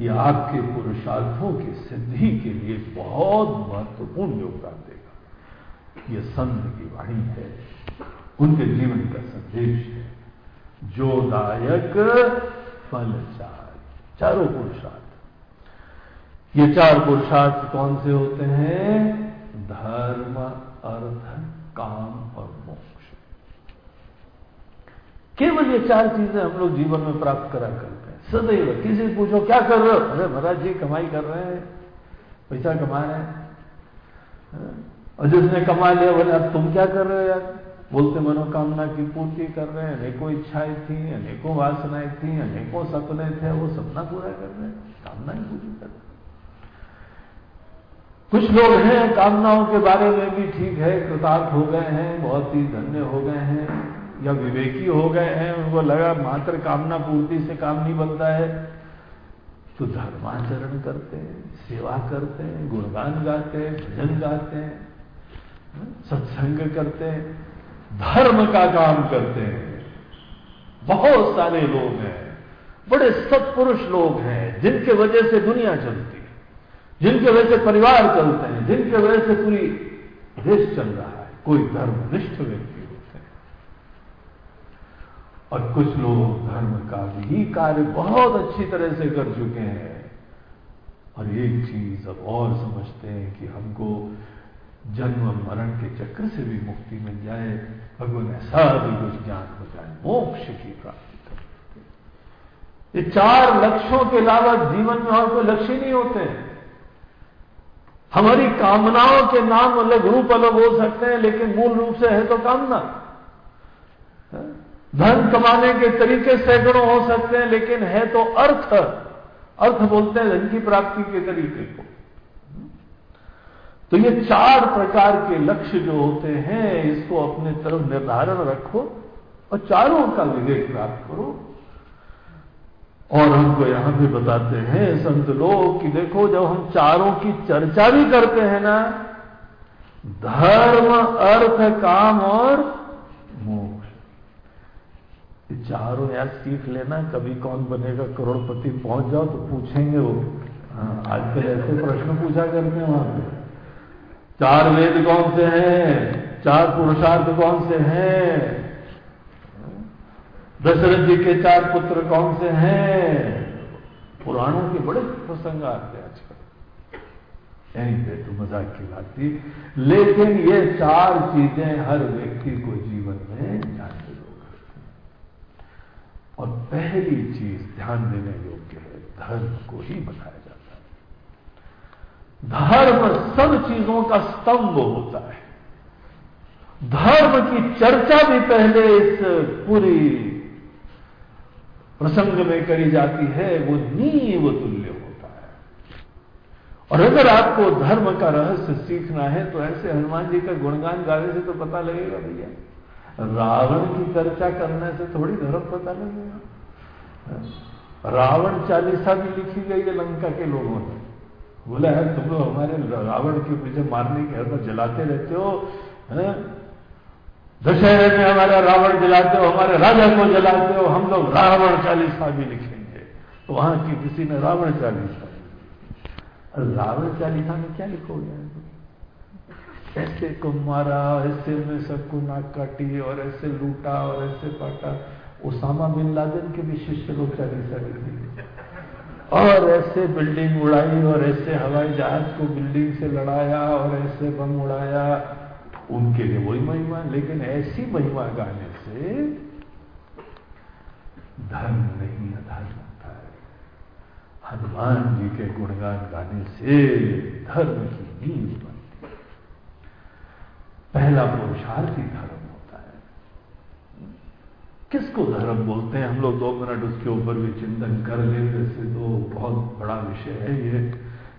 ये आपके पुरुषार्थों की सिद्धि के लिए बहुत महत्वपूर्ण योगदान देगा। ये संत की वाणी है, उनके जीवन का संदेश है। जो दायक फल चार चारों पुरुषार्थ ये चार पुरुषार्थ कौन से होते हैं? धर्म, अर्थ, काम और मोक्ष। केवल ये चार चीज़ें हम लोग जीवन में प्राप्त करा करते हैं। सदैव, किसी पूछो, क्या कर रहे हो? अरे महाराज जी, कमाई कर रहे हैं। पैसा कमा रहे हैं? और जिसने कमा लिया, बोले, अब तुम क्या कर रहे हो यार? बोलते मनोकामना की पूर्ति कर रहे हैं, अनेकों इच्छाएँ थी, अनेकों वासनाएँ थी, अनेकों सपने थे, वो सपना पूरा कर रहे हैं, कामनाएँ पूरी कर रहे कुछ लोग हैं, कामनाओं के बारे में भी ठीक है, कृतार्थ हो गए हैं, बहुत ही धन्य हो गए हैं, या विवेकी हो गए हैं, उनको लगा मात्र कामना पूर्ति से काम नहीं बनता है। तो धर्माचरण करते हैं, सेवा करते हैं, गुणगान गाते हैं, भजन गाते हैं, सत्संग करते हैं। धर्म का काम करते हैं। बहुत सारे लोग हैं। बड़े सत्पुरुष लोग हैं, जिनके वजह से दुनिया चलती है, जिनके वजह से परिवार चलते हैं, जिनके वजह से पूरी देश चल रहा है। कोई धर्मनिष्ठ व्यक्ति होते हैं। और कुछ लोग धर्म का भी कार्य बहुत अच्छी तरह से कर चुके हैं। और एक चीज़ अब और समझते हैं कि हमको जन्म मरण के चक्र से भी मुक्ति मिल जाए, भगवान ऐसा भी कुछ ज्ञान हो जाए, मोक्ष की प्राप्ति कर ये चार लक्ष्यों के अलावा जीवन में और कोई लक्ष्य नहीं होते। हमारी कामनाओं के नाम अलग रूप अलग हो सकते हैं, लेकिन मूल रूप से है तो कामना। धन कमाने के तरीके सैकड़ों हो सकते हैं, लेकिन है तो अर्थ। अर्थ बोलते हैं धन की प्राप्ति के तरीके को। तो ये चार प्रकार के लक्ष्य जो होते हैं इसको अपने तरफ़ निर्धारण रखो और चारों का विवेक प्राप्त करो। और हमको यहाँ भी बताते हैं संत लोग कि देखो जब हम चारों की चर्चा भी करते हैं ना धर्म अर्थ काम और मोक्ष। चारों यार सीख लेना कभी कौन बनेगा करोड़पति पहुँच जाओ तो पूछेंगे वो। हाँ, आजकल ऐसे प्रश्न पूछा करते हैं वहाँ पे। चार वेद कौन से हैं? चार पुरुषार्थ कौन से हैं? दशरथ जी के चार पुत्र कौन से हैं? पुराणों के बड़े प्रसंग आते हैं आजकल। यहीं पे तो मज़ाक की बात थी। लेकिन ये चार चीज़ें हर व्यक्ति को जीवन में जानने योग और पहली चीज़ ध्यान देने योग्य है, धर्म को ही बताया धर्म सब चीज़ों का स्तंभ होता है। धर्म की चर्चा भी पहले इस पूरी प्रसंग में करी जाती है, वो नीव तुल्य होता है। और अगर आपको धर्म का रहस्य सीखना है तो ऐसे हनुमान जी का गुणगान गाने से तो पता लगेगा भैया। रावण की चर्चा करने से थोड़ी धर्म पता लगेगा। रावण चालीसा भी लिखी गई है लंका के लोगों ने। बोला है, तुम लोग हमारे रावण के पीछे मारने के हर जलाते रहते हो? दशहरे में हमारा रावण जलाते हो, हमारे राजा को जलाते हो, हम लोग रावण चालीसा भी लिखेंगे। तो वहाँ की किसी ने रावण चालीसा रावण चालीसा में क्या लिखोगे? ऐसे को मारा, ऐसे में सबको नाक काटी, और ऐसे लूटा, और ऐसे काटा उसामा बिन लादेन के भी शिष्य लोग चालीसा लिखे और ऐसे बिल्डिंग उड़ाई, और ऐसे हवाई जहाज़ को बिल्डिंग से लड़ाया, और ऐसे बम उड़ाया। उनके लिए वही महिमा, लेकिन ऐसी महिमा गाने से धर्म नहीं अधर्म होता है। हनुमान जी के गुणगान गाने से धर्म की नींव बनती है। पहला पुरुषार्थ धर्म किसको धर्म बोलते हैं? हम लोग दो मिनट उसके ऊपर भी चिंतन कर ले, वैसे तो बहुत बड़ा विषय है ये।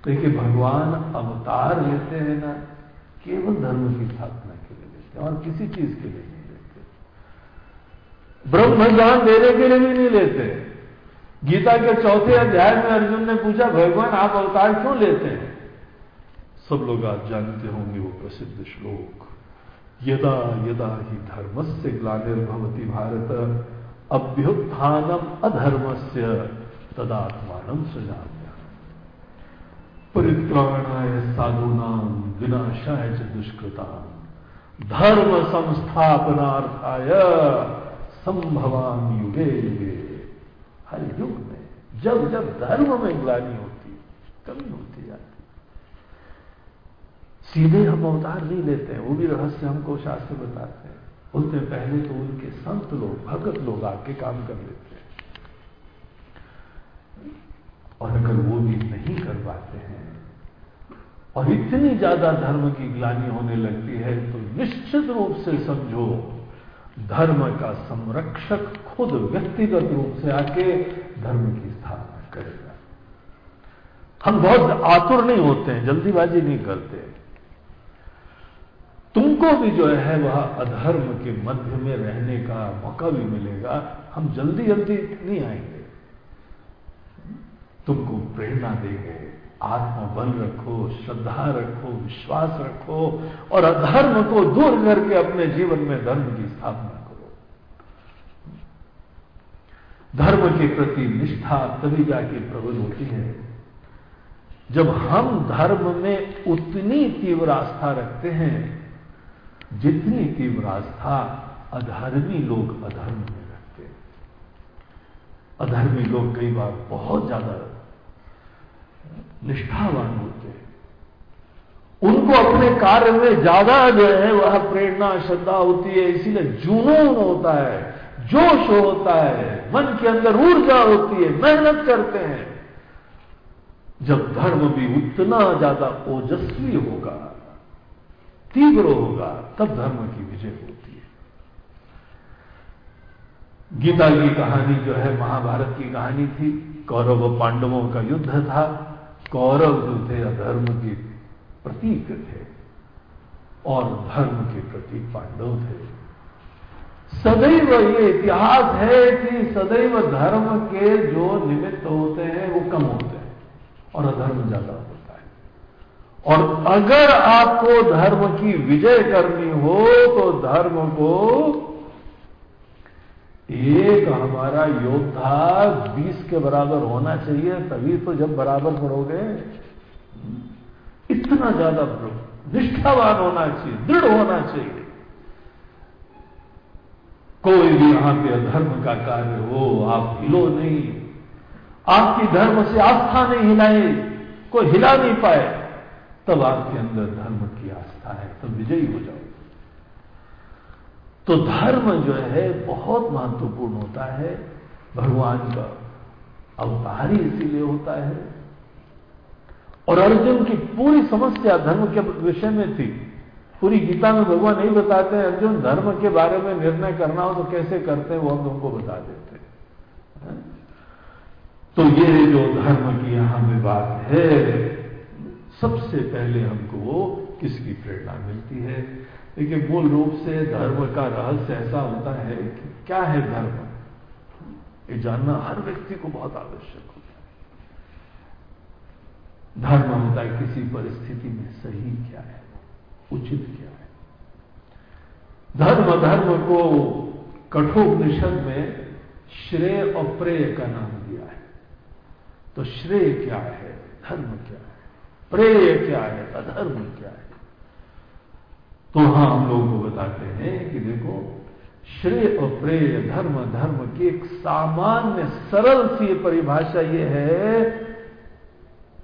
देखिए, भगवान अवतार लेते हैं ना, केवल धर्म की स्थापना के लिए लेते हैं और किसी चीज़ के लिए नहीं लेते। ब्रह्म ज्ञान देने के लिए भी नहीं लेते। गीता के चौथे अध्याय में अर्जुन ने पूछा, भगवान, आप अवतार क्यों लेते हैं? सब लोग आप जानते होंगे वो प्रसिद्ध श्लोक। यदा यदा ही से ग्लानिर्भवती भारत, अभ्युत्थानम अधर्म से तदात्मान सजाम्य परित्राणाय साधुनाम विनाशाय च दुष्कृता धर्म संस्थापनार्थाय संभवान युगे युगे। हर युग में जब जब धर्म में ग्लानी होती, कमी होती जाती। सीधे हम अवतार नहीं लेते हैं, वो भी रहस्य हमको शास्त्र बताते हैं। उससे पहले तो उनके संत लोग, भगत लोग आके काम कर लेते हैं। और अगर वो भी नहीं कर पाते हैं, और इतनी ज़्यादा धर्म की ग्लानी होने लगती है तो निश्चित रूप से समझो, धर्म का संरक्षक खुद व्यक्तिगत रूप से आके धर्म की स्थापना करेगा। हम बहुत आतुर नहीं होते हैं, जल्दीबाजी नहीं करते। तुमको भी जो है वह अधर्म के मध्य में रहने का मौका भी मिलेगा। हम जल्दी जल्दी नहीं आएँगे। तुमको प्रेरणा देंगे। आत्मा बल रखो, श्रद्धा रखो, विश्वास रखो और अधर्म को दूर करके अपने जीवन में धर्म की स्थापना करो। धर्म के प्रति निष्ठा तभी जाके प्रबल होती है। जब हम धर्म में उतनी तीव्र आस्था रखते हैं जितनी तीव्र आस्था अधर्मी लोग अधर्म में रखते अधर्मी लोग कई बार बहुत ज़्यादा निष्ठावान होते हैं। उनको अपने कार्य में ज़्यादा जो है, वह प्रेरणा, श्रद्धा होती है, इसीलिए जुनून होता है, जोश होता है, मन के अंदर ऊर्जा होती है, मेहनत करते हैं। जब धर्म भी उतना ज़्यादा ओजस्वी होगा तीव्र होगा, तब धर्म की विजय होती है। गीता की कहानी जो है, महाभारत की कहानी थी। कौरव पांडवों का युद्ध था। कौरव जो थे, अधर्म के प्रतीक थे और धर्म के प्रतीक पांडव थे। सदैव ये इतिहास है कि सदैव धर्म के जो निमित्त होते हैं, वो कम होते हैं और अधर्म ज़्यादा होता और अगर आपको धर्म की विजय करनी हो तो धर्म को एक हमारा योद्धा बीस के बराबर होना चाहिए, तभी तो जब बराबर पड़ोगे इतना ज़्यादा निष्ठावान होना चाहिए, दृढ़ होना चाहिए। कोई भी यहाँ पे अधर्म का कार्य हो, आप हिलो नहीं। आपकी धर्म से आस्था नहीं हिलाए, कोई हिला नहीं पाए। तब आपके अंदर धर्म की आस्था है, तब विजयी हो जाओ। तो धर्म जो है, बहुत महत्वपूर्ण होता है। भगवान का अवतार ही इसीलिए होता है। और अर्जुन की पूरी समस्या धर्म के विषय में थी। पूरी गीता में भगवान नहीं बताते हैं, अर्जुन, धर्म के बारे में निर्णय करना हो तो कैसे करते हैं, वो हम तुमको बता देते हैं। तो ये जो धर्म की यहाँ में बात है। सबसे पहले हमको वो किसकी प्रेरणा मिलती है? देखिए, मूल रूप से धर्म का रहस्य ऐसा होता है कि क्या है धर्म? ये जानना हर व्यक्ति को बहुत आवश्यक होता है। धर्म होता है किसी परिस्थिति में सही क्या है, उचित क्या है। धर्म धर्म को कठोपनिषद में श्रेय और प्रेय का नाम दिया है। तो श्रेय क्या है, धर्म क्या है? प्रेय क्या है? अधर्म क्या है? तो हाँ हम लोगों को बताते हैं कि देखो, श्रेय और प्रेय, धर्म धर्म की एक सामान्य, सरल सी परिभाषा यह है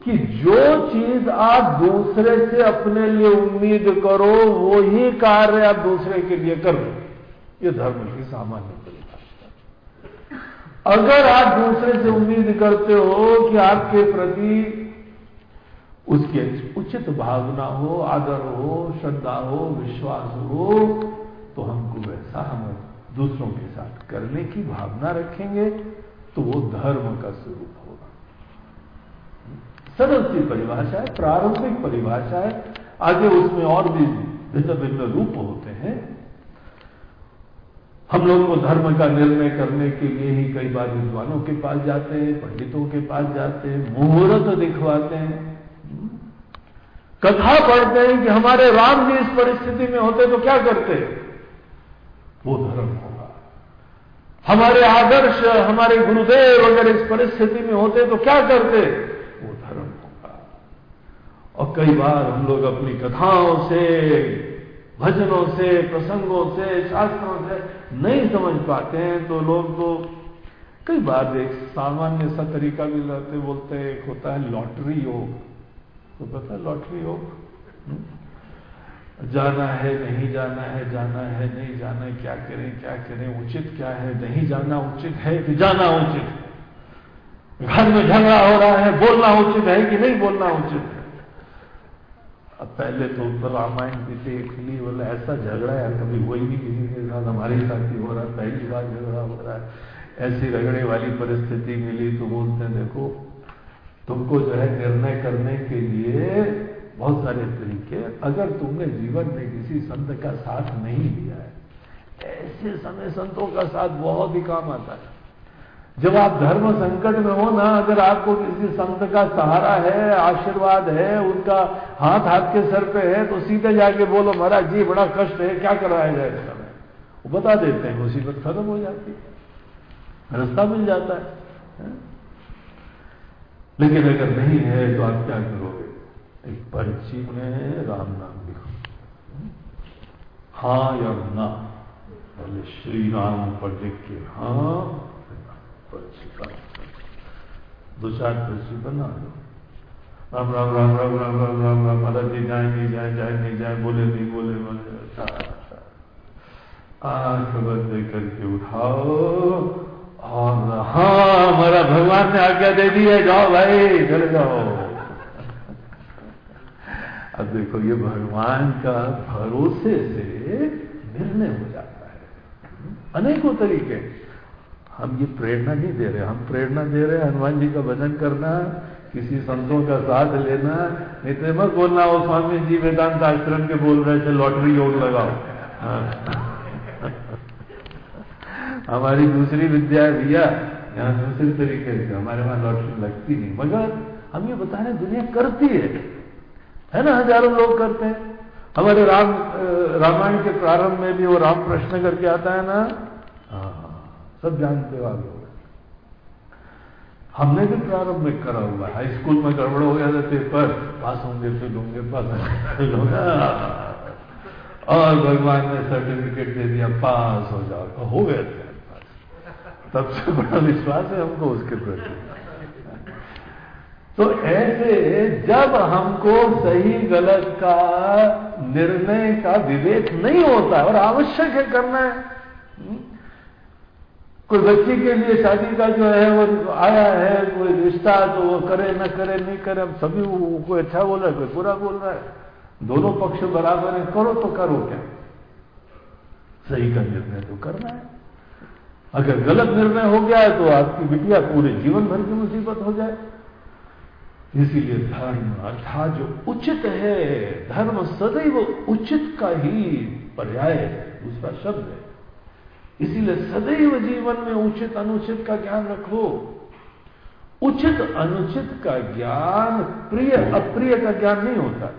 कि जो चीज़ आप दूसरे से अपने लिए उम्मीद करो, वो ही कार्य आप दूसरे के लिए करो ये धर्म की सामान्य परिभाषा। अगर आप दूसरे से उम्मीद करते हो कि आपके प्रति उसकी उचित भावना हो, आदर हो, श्रद्धा हो, विश्वास हो तो हमको वैसा हम दूसरों के साथ करने की भावना रखेंगे तो वो धर्म का स्वरूप होगा। सरल सी परिभाषा है, प्रारंभिक परिभाषा है। आगे उसमें और भी भिन्न भिन्न रूप होते हैं। हम लोग को धर्म का निर्णय करने के लिए ही कई बार विद्वानों के पास जाते हैं, पंडितों के पास जाते हैं, मुहूर्त दिखवाते हैं। कथा पढ़ते हैं कि हमारे राम जी इस परिस्थिति में होते तो क्या करते? वो धर्म होगा। हमारे आदर्श, हमारे गुरुदेव अगर इस परिस्थिति में होते तो क्या करते? वो धर्म होगा। और कई बार हम लोग अपनी कथाओं से, भजनों से, प्रसंगों से शास्त्रों से नहीं समझ पाते हैं तो लोग तो कई बार एक सामान्य सा तरीका भी रहते बोलते एक होता है लॉटरी योग। तो पता लॉटरी हो। जाना है, नहीं जाना है जाना है, नहीं जाना है, क्या करें क्या करें, उचित क्या है, नहीं जाना उचित है कि जाना उचित घर में झगड़ा हो रहा है, बोलना उचित है कि नहीं बोलना उचित है? अब पहले तो रामायण की देख ली, बोले, ऐसा झगड़ा है, कभी हुआ ही नहीं किसी के साथ, हमारे साथ ही हो रहा है, पहली बार झगड़ा हो रहा है। ऐसी रगड़े वाली परिस्थिति मिली तो बोलते देखो तुमको जो है निर्णय करने के लिए बहुत सारे तरीके अगर तुमने जीवन में किसी संत का साथ नहीं लिया है, ऐसे समय संतों का साथ बहुत ही काम आता है। जब आप धर्म संकट में हो ना, अगर आपको किसी संत का सहारा है, आशीर्वाद है, उनका हाथ हाथ के सर पे है तो सीधे जाके बोलो, महाराज जी, बड़ा कष्ट है, क्या कराया जाए इस समय? वो बता देते हैं, मुसीबत खत्म हो जाती है, रास्ता मिल जाता है? लेकिन अगर नहीं है तो आप क्या करोगे? एक पर्ची में राम नाम लिखो। हाँ या ना? बोले, श्री राम पर लिख के हाँ पर्ची का दो चार पर्ची बना लो। राम राम राम राम राम राम राम राम, महाराज जी, जाए, नहीं जाए जाए, नहीं जाए, बोले, नहीं बोले बोले अच्छा अच्छा। आँख बंद करके उठाओ। और हाँ हमारा भगवान ने आज्ञा दे दी है, जाओ भाई, चले जाओ। अब देखो, ये भगवान का भरोसे से निर्णय हो जाता है। अनेकों तरीके। हम ये प्रेरणा नहीं दे रहे, हम प्रेरणा दे रहे हनुमान जी का भजन करना, किसी संतों का साथ लेना, नहीं तो मत बोलना वो स्वामी जी, वेदांत आश्रम के बोल रहे थे, लॉटरी योग लगाओ। हाँ। हमारी दूसरी विद्या भैया यहाँ दूसरी तरीके से, हमारे वहाँ लॉटरी लगती नहीं। मगर हम ये बता रहे दुनिया करती है। है ना, हज़ारों लोग करते हैं। हमारे राम रामायण के प्रारंभ में भी वो राम प्रश्न करके आता है ना? हाँ सब जानते हो लोग हमने भी प्रारंभ में करा हुआ हाई स्कूल में गड़बड़ हो गया था पेपर, पास होंगे फिर होंगे पास। होंगे [laughs] और भगवान ने सर्टिफिकेट दे दिया, पास हो जाओ। तो हो गए थे। पास तब से बड़ा विश्वास है हमको उसके प्रति तो ऐसे जब हमको सही, गलत का निर्णय का विवेक नहीं होता और आवश्यक है करना है हम्म? कोई बच्ची के लिए शादी का जो है वो आया है, कोई रिश्ता तो वो करे ना करे, नहीं करे हम सभी कोई अच्छा बोल रहा है, कोई बुरा बोल रहा है, दोनों पक्ष बराबर है, करो तो करो क्या सही का निर्णय तो करना है अगर गलत निर्णय हो गया है तो आपकी बिटिया पूरे जीवन भर की मुसीबत हो जाए। इसीलिए धर्म अर्थात जो उचित है, धर्म सदैव उचित का ही पर्याय है, दूसरा शब्द है। इसीलिए सदैव जीवन में उचित अनुचित का ज्ञान रखो। उचित अनुचित का ज्ञान प्रिय, अप्रिय का ज्ञान नहीं होता।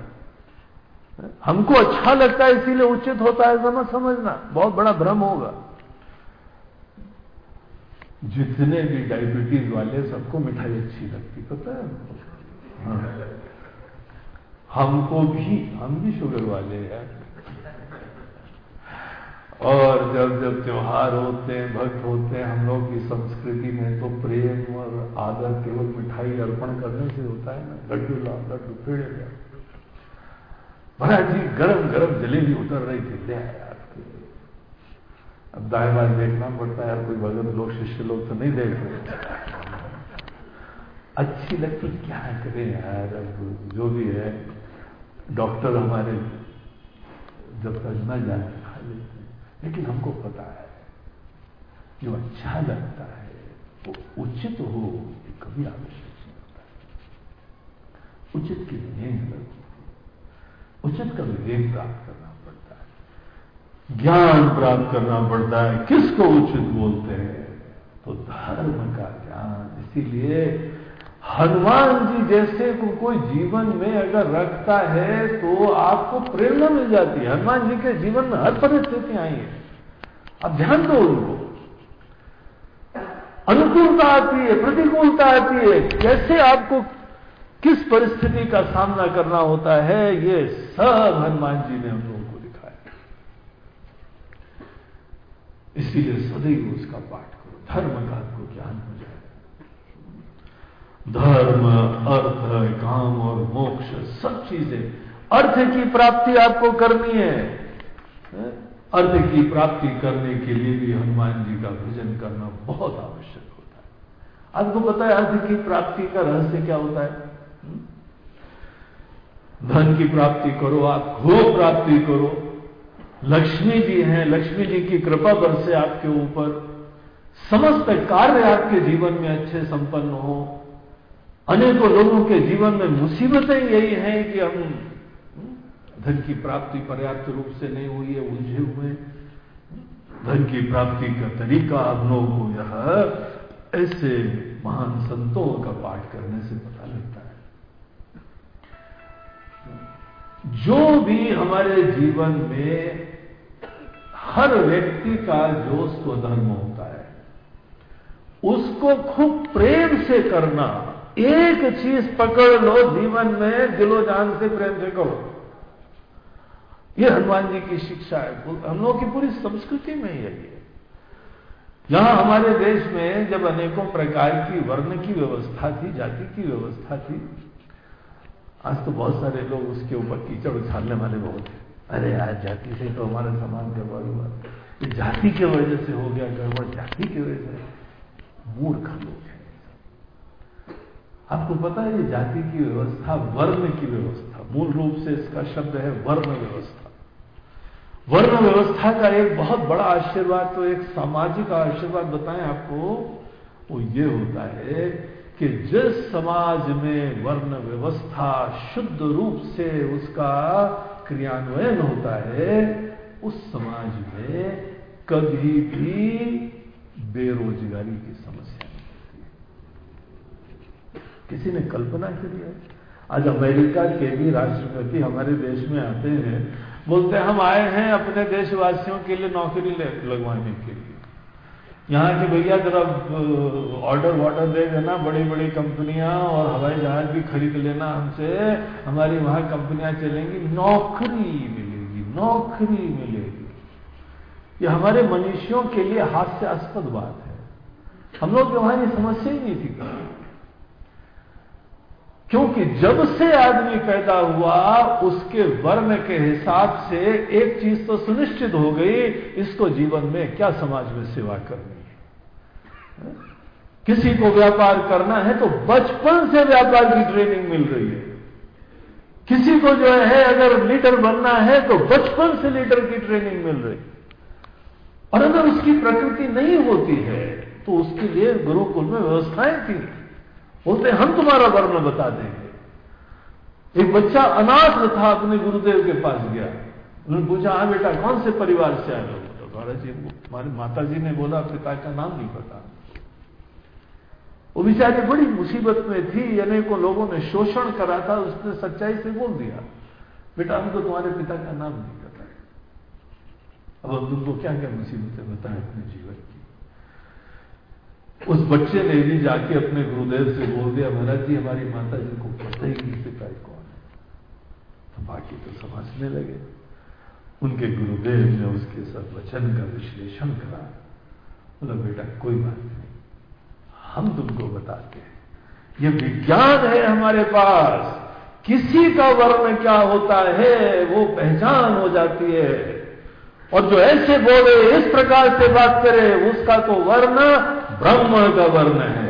हमको अच्छा लगता है, इसीलिए उचित होता है समझ समझना। बहुत बड़ा भ्रम होगा। जितने भी डायबिटीज़ वाले, सबको मिठाई अच्छी लगती, पता है? हाँ। हमको भी, हम भी शुगर वाले हैं। और जब जब त्योहार होते हैं, भक्त होते हैं, हम लोग की संस्कृति में तो प्रेम और आदर केवल मिठाई अर्पण करने से होता है ना? लड्डू ला लड्डू, पेड़े महाराज जी गरम गरम जलेबी उतर रही थी, ले यार अब दाएँ बाएँ देखना पड़ता है कोई भगत लोग, शिष्य लोग तो नहीं देख रहे। अच्छी लगती क्या करें यार, अब जो भी है। डॉक्टर हमारे जब तक न जाए खा लेते हैं। लेकिन हमको पता है, जो अच्छा लगता है, वो उचित हो, ये कभी आवश्यक नहीं होता। है उचित की लगती उचित का विवेक प्राप्त करना ज्ञान प्राप्त करना पड़ता है। किसको उचित बोलते हैं? तो धर्म का ज्ञान। इसीलिए हनुमान जी जैसे को कोई जीवन में अगर रखता है तो आपको प्रेरणा मिल जाती है। हनुमान जी के जीवन में हर परिस्थिति आई है। अब ध्यान दो उनको। अनुकूलता आती है, प्रतिकूलता आती है। कैसे आपको किस परिस्थिति का सामना करना होता है, ये सब हनुमान जी ने हम लोगों को दिखाया इसीलिए सदैव उसका पाठ करो। धर्म का आपको ज्ञान हो जाए। धर्म, अर्थ, काम और मोक्ष, सब चीज़ें। अर्थ की प्राप्ति आपको करनी है। अर्थ की प्राप्ति करने के लिए भी हनुमान जी का भजन करना बहुत आवश्यक होता है। आपको पता है अर्थ की प्राप्ति का रहस्य क्या होता है? धन की प्राप्ति करो, आप घो प्राप्ति करो। लक्ष्मी जी हैं, लक्ष्मी जी की कृपा बरसे आपके ऊपर समस्त कार्य आपके जीवन में अच्छे संपन्न हो। अनेकों लोगों के जीवन में मुसीबतें यही हैं कि हम धन की प्राप्ति पर्याप्त रूप से नहीं हुई है उलझे हुए। धन की प्राप्ति का तरीका हम लोगों को यह ऐसे महान संतों का पाठ करने से पता लगता है। जो भी हमारे जीवन में हर व्यक्ति का जो स्वधर्म होता है, उसको खूब प्रेम से करना, एक चीज़ पकड़ लो जीवन में, दिलो जान से प्रेम से करो। ये हनुमान जी की शिक्षा है। हम लोगों की पूरी संस्कृति में ही है ये। यहाँ हमारे देश में जब अनेकों प्रकार की वर्ण की व्यवस्था थी, जाति की व्यवस्था थी, आज तो बहुत सारे लोग उसके ऊपर कीचड़ उछालने वाले बहुत हैं। अरे यार, जाति से तो हमारा समाज गड़बड़ हुआ जाति के वजह से हो गया, गड़बड़ जाति की वजह से। मूर्ख लोग आपको पता है ये जाति की व्यवस्था, वर्ण की व्यवस्था। मूल रूप से इसका शब्द है वर्ण व्यवस्था। वर्ण व्यवस्था का एक बहुत बड़ा आशीर्वाद तो एक सामाजिक आशीर्वाद बताएँ आपको, वो ये होता है कि जिस समाज में वर्ण व्यवस्था शुद्ध रूप से उसका क्रियान्वयन होता है, उस समाज में कभी भी बेरोजगारी की समस्या नहीं होती। किसी ने कल्पना करी है? आज अमेरिका के भी राष्ट्रपति हमारे देश में आते हैं, बोलते हम आए हैं अपने देशवासियों के लिए नौकरी लगवाने के लिए। यहाँ के भैया जरा ऑर्डर वार्डर दे देना बड़ी बड़ी कंपनियाँ और हवाई जहाज़ भी खरीद लेना हमसे। हमारी वहाँ कंपनियाँ चलेंगी, नौकरी मिलेगी नौकरी मिलेगी। ये हमारे मनुष्यों के लिए हास्यास्पद बात है। हम लोग वहाँ ये समस्या ही नहीं थी क्योंकि जब से आदमी पैदा हुआ, उसके वर्ण के हिसाब से एक चीज़ तो सुनिश्चित हो गई, इसको जीवन में क्या समाज में सेवा करनी किसी को व्यापार करना है तो बचपन से व्यापार की ट्रेनिंग मिल रही है। किसी को जो है अगर लीडर बनना है तो बचपन से लीडर की ट्रेनिंग मिल रही और अगर उसकी प्रकृति नहीं होती है तो उसके लिए गुरुकुल में व्यवस्थाएँ थी। बोलते, हम तुम्हारा वर्ण बता देंगे। एक बच्चा अनाथ था, अपने गुरुदेव के पास गया। उन्होंने पूछा हाँ बेटा, कौन से परिवार से आए हो? तो महाराज जी हमारी माता जी ने बोला, पिता का नाम नहीं पता। वो बेचारी बड़ी मुसीबत में थी, अनेकों लोगों ने शोषण करा था, उसने सच्चाई से बोल दिया, बेटा हमको तुम्हारे पिता का नाम नहीं पता अब हम तुमको क्या क्या मुसीबतें बताएँ अपने जीवन की? उस बच्चे ने भी जाके अपने गुरुदेव से बोल दिया, महाराज जी, हमारी माता जी को पता ही नहीं सिपाही कौन है। तो बाकी तो समझने लगे। उनके गुरुदेव ने उसके सब वचन का विश्लेषण करा। बोला, बेटा, कोई बात नहीं। हम तुमको बताते हैं। ये विज्ञान है हमारे पास। किसी का वर्ण क्या होता है, वो पहचान हो जाती है। और जो ऐसे बोले, इस प्रकार से बात करे, उसका तो वर्ण ब्रह्म का वर्ण है।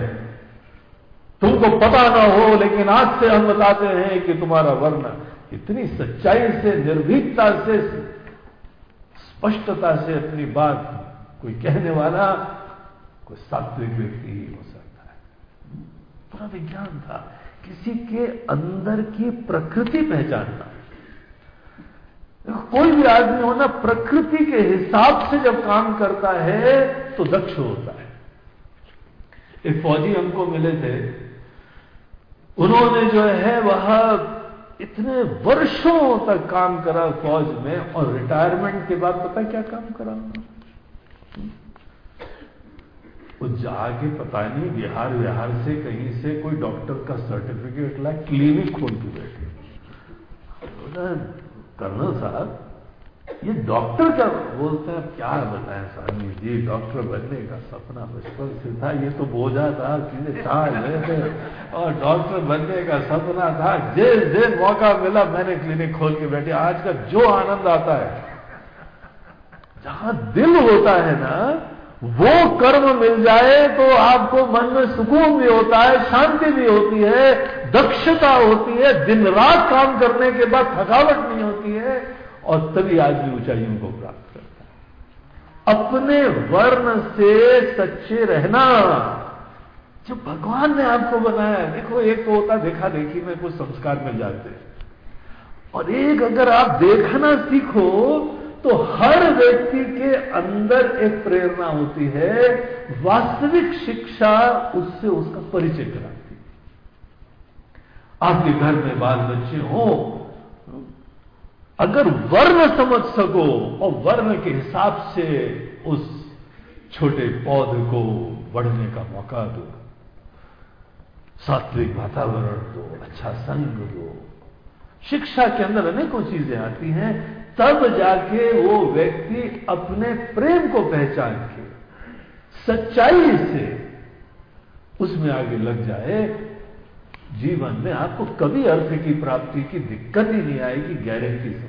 तुमको पता ना हो, लेकिन आज से हम बताते हैं कि तुम्हारा वर्ण इतनी सच्चाई से, निर्भीकता से, स्पष्टता से अपनी बात कोई कहने वाला, कोई सात्विक व्यक्ति ही हो पूरा विज्ञान था। किसी के अंदर की प्रकृति पहचानना कोई भी आदमी होना प्रकृति के हिसाब से जब काम करता है तो दक्ष होता है। एक फौजी हमको मिले थे। उन्होंने जो है, वह इतने वर्षों तक काम करा फौज में, और रिटायरमेंट के बाद पता क्या काम करा वो जाके पता नहीं, बिहार बिहार से कहीं से कोई डॉक्टर का सर्टिफिकेट ला क्लिनिक खोल के बैठे। कर्नल साहब, ये डॉक्टर क्या बोलते हैं? क्या बताएँ स्वामी जी डॉक्टर बनने का सपना बचपन से था, ये तो बोझा था, चीज़ें चार थे। और डॉक्टर बनने का सपना था, जिस दिन मौका मिला, मैंने क्लिनिक खोल के बैठे। आज का जो आनंद आता है, जहाँ दिल होता है ना वो कर्म मिल जाए तो आपको मन में सुकून भी होता है, शांति भी होती है, दक्षता होती है, दिन रात काम करने के बाद थकावट नहीं होती है और तभी आदमी ऊंचाइयों को प्राप्त करता है। अपने वर्ण से सच्चे रहना, जो भगवान ने आपको बनाया, देखो, एक तो होता देखा देखी में कुछ संस्कार मिल जाते हैं। और एक अगर आप देखना सीखो तो हर व्यक्ति के अंदर एक प्रेरणा होती है, वास्तविक शिक्षा उससे उसका परिचय कराती आपके घर में बाल बच्चे हो, अगर वर्ण समझ सको और वर्ण के हिसाब से उस छोटे पौधे को बढ़ने का मौका दो, सात्विक वातावरण दो अच्छा संग दो। शिक्षा के अंदर अनेकों चीज़ें आती हैं तब जाके वो व्यक्ति अपने प्रेम को पहचान के, सच्चाई से उसमें आगे लग जाए। जीवन में आपको कभी अर्थ की प्राप्ति की दिक्कत ही नहीं आएगी गारंटी से।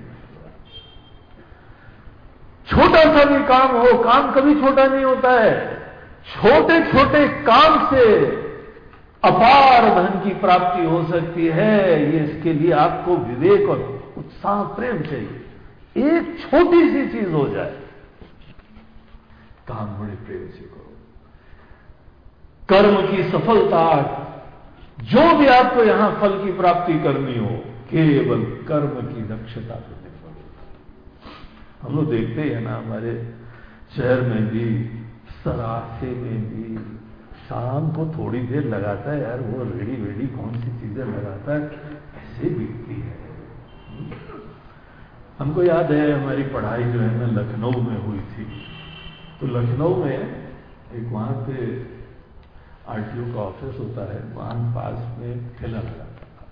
छोटा सा भी काम हो, काम कभी छोटा नहीं होता है। छोटे छोटे काम से अपार धन की प्राप्ति हो सकती है। ये इसके लिए आपको विवेक और उत्साह, प्रेम चाहिए। एक छोटी सी चीज़ हो जाए। काम बड़े प्रेम से करो। कर्म की सफलता, जो भी आपको यहाँ फल की प्राप्ति करनी हो, केवल कर्म की दक्षता पर निर्भर होता हम लोग देखते हैं ना, हमारे शहर में भी, सरासे में भी, शाम को थोड़ी देर लगाता है यार, वो रेडी वेडी कौन सी चीज़ें लगाता है, ऐसे बिकती है। हमको याद है, हमारी पढ़ाई जो है ना लखनऊ में हुई थी। तो लखनऊ में एक वहाँ पे आरटीओ का ऑफ़िस होता है, वहाँ पास में ठेला लगाता था।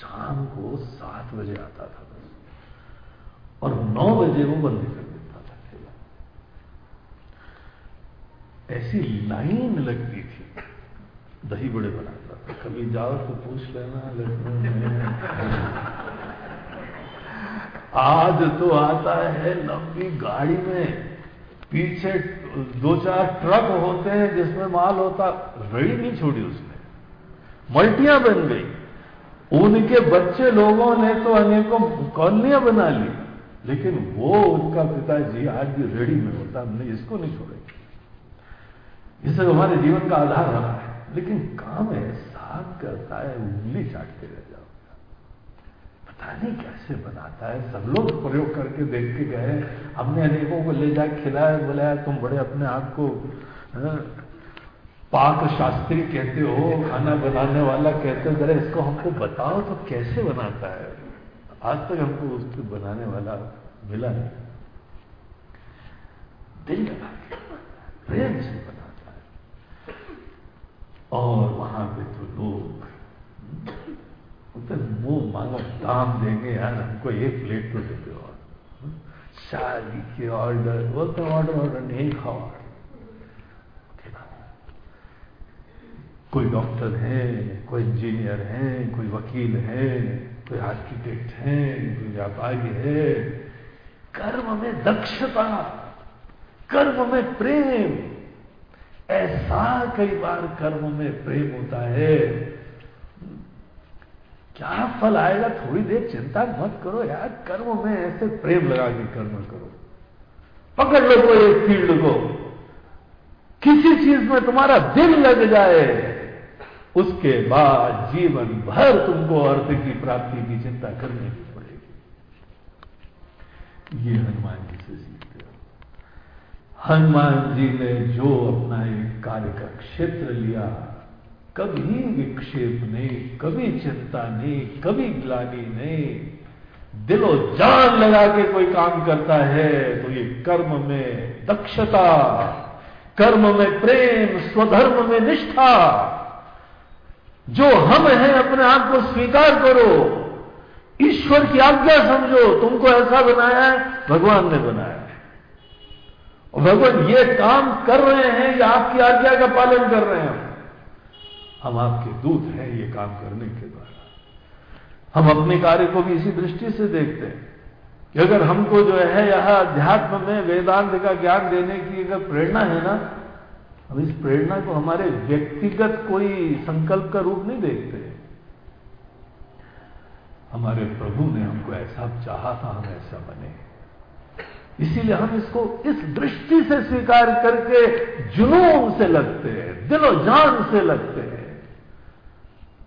शाम को सात बजे आता था बस। और नौ बजे वो बंद कर देता था ठेला। ऐसी लाइन लगती थी। दही बड़े बनाता था। कभी जाओ तो पूछ लेना लखनऊ में। आज तो आता है लंबी गाड़ी में। पीछे दो चार ट्रक होते हैं जिसमें माल होता रेडी नहीं छोड़ी उसने। मल्टियाँ बन गई। उनके बच्चे लोगों ने तो अनेकों कॉलोनियाँ बना ली, लेकिन वो उनका पिताजी आज भी रेडी में होता, हमने इसको नहीं छोड़ेंगे इससे हमारे जीवन का आधार रहा है। लेकिन काम है साथ करता है, उंगली चाटते रह पता नहीं कैसे बनाता है? सब लोग प्रयोग करके देख के गए हमने अनेकों को ले जाकर खिलाया बुलाया तुम बड़े अपने आप को पाक शास्त्री कहते हो, खाना बनाने वाला कहते हो जरा इसको हमको बताओ तो कैसे बनाता है? आज तक हमको उसको बनाने वाला मिला नहीं। दिल लगा प्रेम से बनाता है। और वहाँ पे तो लोग तो मुँह मांगो, दाम देंगे, यार, हमको एक प्लेट तो दे दो शादी के ऑर्डर वो तो ऑर्डर ऑर्डर नहीं खाओ। कोई डॉक्टर है, कोई इंजीनियर है, कोई वकील है, कोई आर्किटेक्ट है, कोई व्यापारी है। कर्म में दक्षता, कर्म में प्रेम, ऐसा कई बार कर्म में प्रेम होता है। क्या फल आएगा? थोड़ी देर चिंता मत करो यार। कर्म में ऐसे प्रेम लगा के कर्म करो। पकड़ लो कोई एक फ़ील्ड को। किसी चीज़ में तुम्हारा दिल लग जाए, उसके बाद जीवन भर तुमको अर्थ की प्राप्ति की चिंता करनी ही पड़ेगी। ये हनुमान जी से सीखते हो। हनुमान जी ने जो अपना एक कार्य का क्षेत्र लिया कभी विक्षेप नहीं कभी चिंता नहीं कभी ग्लानी नहीं दिलो जान लगा के कोई काम करता है तो ये कर्म में दक्षता, कर्म में प्रेम, स्वधर्म में निष्ठा, जो हम हैं, अपने आप को स्वीकार करो। ईश्वर की आज्ञा समझो, तुमको ऐसा बनाया है, भगवान ने बनाया और भगवान ये काम कर रहे हैं, या आपकी आज्ञा का पालन कर रहे हैं। हम आपके दूत हैं ये काम करने के द्वारा। हम अपने कार्य को भी इसी दृष्टि से देखते हैं कि अगर हमको जो है यह अध्यात्म में वेदांत का ज्ञान देने की अगर प्रेरणा है ना, हम इस प्रेरणा को हमारे व्यक्तिगत कोई संकल्प का रूप नहीं देखते। हमारे प्रभु ने हमको ऐसा चाहा था, हम ऐसा बने। इसीलिए हम इसको इस दृष्टि से स्वीकार करके जुनून से लगते हैं दिलो जान से लगते हैं।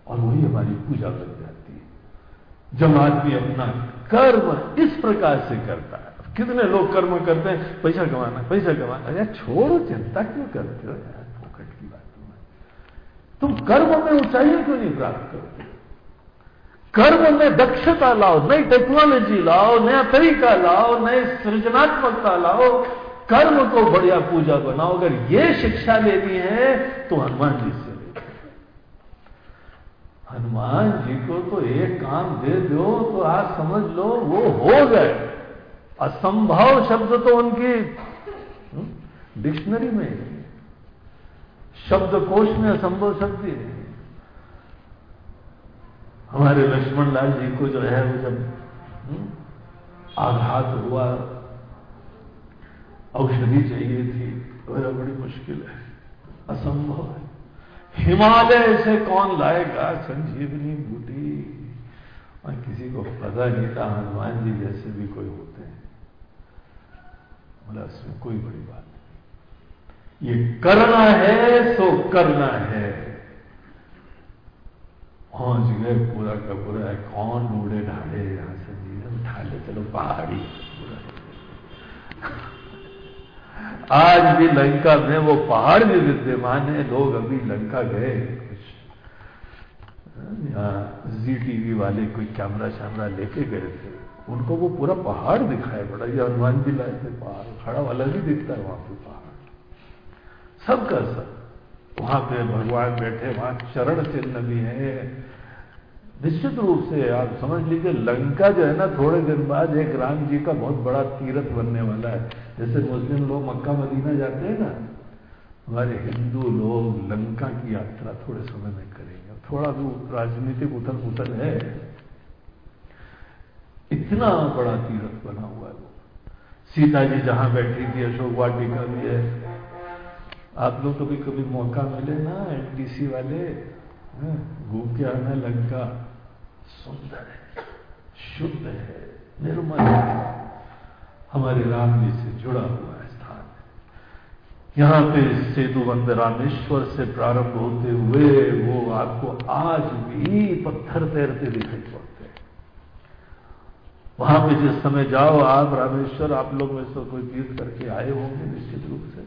और वही हमारी पूजा बन जाती है। जब आदमी अपना कर्म इस प्रकार से करता है। कितने लोग कर्म करते हैं? पैसा कमाना पैसा कमाना। यार छोड़ो, चिंता क्यों करते हो यार? फोकट की बातों में तुम कर्म में ऊंचाई क्यों नहीं प्राप्त करते? कर्म में दक्षता लाओ, नई टेक्नोलॉजी लाओ, नया तरीका लाओ नई सृजनात्मकता लाओ। कर्म को बढ़िया पूजा बनाओ। अगर ये शिक्षा लेनी है तो हनुमान जी से हनुमान जी को तो एक काम दे दो तो आज समझ लो वो हो गए। असंभव शब्द तो उनकी डिक्शनरी में शब्द कोश में असंभव शब्द ही है। हमारे लक्ष्मण लाल जी को जो है वो जब हम्म, आघात हुआ औषधि चाहिए थी तो बड़ी मुश्किल है। असंभव है। हिमालय से कौन लाएगा संजीवनी बूटी? और किसी को पता नहीं था, हनुमान जी जैसे भी कोई होते हैं। बोला, इसमें कोई बड़ी बात नहीं। ये करना है सो करना है। पहुँच गए पूरा का पूरा, कौन उड़े ढाले यहाँ से? जीवन उठा चलो पहाड़ी। आज भी लंका में, वो पहाड़ भी विद्यमान है, लोग अभी लंका गए कुछ यहाँ जी टीवी वाले कोई कैमरा शैमरा लेके गए थे। उनको वो पूरा पहाड़ दिखाया, बड़ा ये हनुमान जी लाए थे पहाड़, खड़ा वाला भी दिखता है वहाँ पे पहाड़। सबका सब। वहाँ पे भगवान बैठे, वहाँ चरण चिन्ह भी है। निश्चित रूप से आप समझ लीजिए, लंका जो है ना, थोड़े दिन बाद एक राम जी का बहुत बड़ा तीर्थ बनने वाला है। जैसे मुस्लिम लोग मक्का, मदीना जाते हैं ना, हमारे हिंदू लोग लंका की यात्रा थोड़े समय में करेंगे। थोड़ा भी राजनीतिक उथल पुथल है, इतना बड़ा तीर्थ बना हुआ है सीता जी जहाँ बैठी थी, अशोक वाटिका भी है। आप लोग कभी कभी मौका मिले ना, एनटीसी वाले घूम के आना लंका। सुंदर है, शुद्ध है, निर्मल है। हमारे राम जी से जुड़ा हुआ है स्थान। यहाँ पे सेतु बंद रामेश्वर से प्रारंभ होते हुए वो आपको आज भी पत्थर तैरते दिखाई पड़ते हैं। वहाँ पे जिस समय जाओ, आप रामेश्वर, आप लोग में से कोई तीर्थ करके आए होंगे निश्चित रूप से।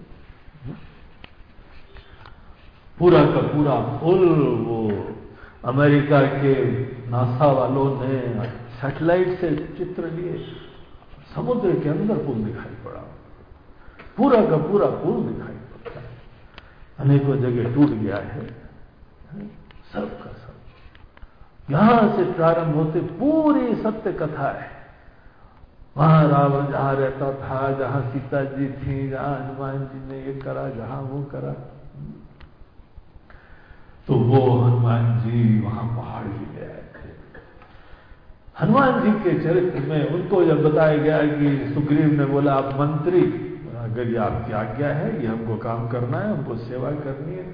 पूरा का पूरा फुल वो अमेरिका के नासा वालों ने सैटेलाइट से चित्र लिए। समुद्र के अंदर पुल दिखाई पड़ा। पूरा का पूरा पुल दिखाई पड़ता है। अनेकों जगह टूट गया है। सब का सब। यहाँ से प्रारंभ होते पूरी सत्य कथा है। वहाँ रावण जहाँ रहता था, जहाँ सीता जी थी, जहाँ हनुमान जी ने ये करा, जहाँ वो करा। तो वो हनुमान जी वहाँ पहाड़ ले आए थे। हनुमान जी के चरित्र में उनको जब बताया गया कि सुग्रीव ने बोला, आप मंत्री, अगर ये आपकी आज्ञा है, ये हमको काम करना है, हमको सेवा करनी है।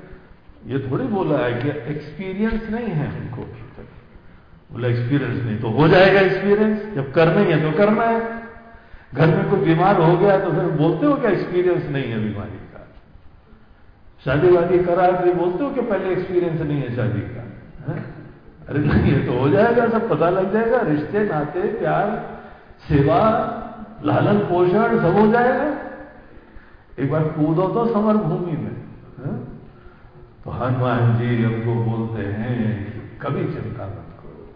ये थोड़ी बोला है कि एक्सपीरियंस नहीं है हमको बोला एक्सपीरियंस नहीं तो हो जाएगा एक्सपीरियंस जब करना ही है तो करना है। घर में कोई बीमार हो गया तो फिर बोलते हो क्या एक्सपीरियंस नहीं है बीमारी? शादी वादी करा फिर बोलते हो कि पहले एक्सपीरियंस नहीं है शादी का, है? अरे नहीं है तो हो जाएगा, सब पता लग जाएगा, रिश्ते, नाते, प्यार, सेवा, लालन, पोषण, सब हो जाएगा एक बार कूदो तो समर भूमि में, है? तो हनुमान जी हमको बोलते हैं कि कभी चिंता मत करो,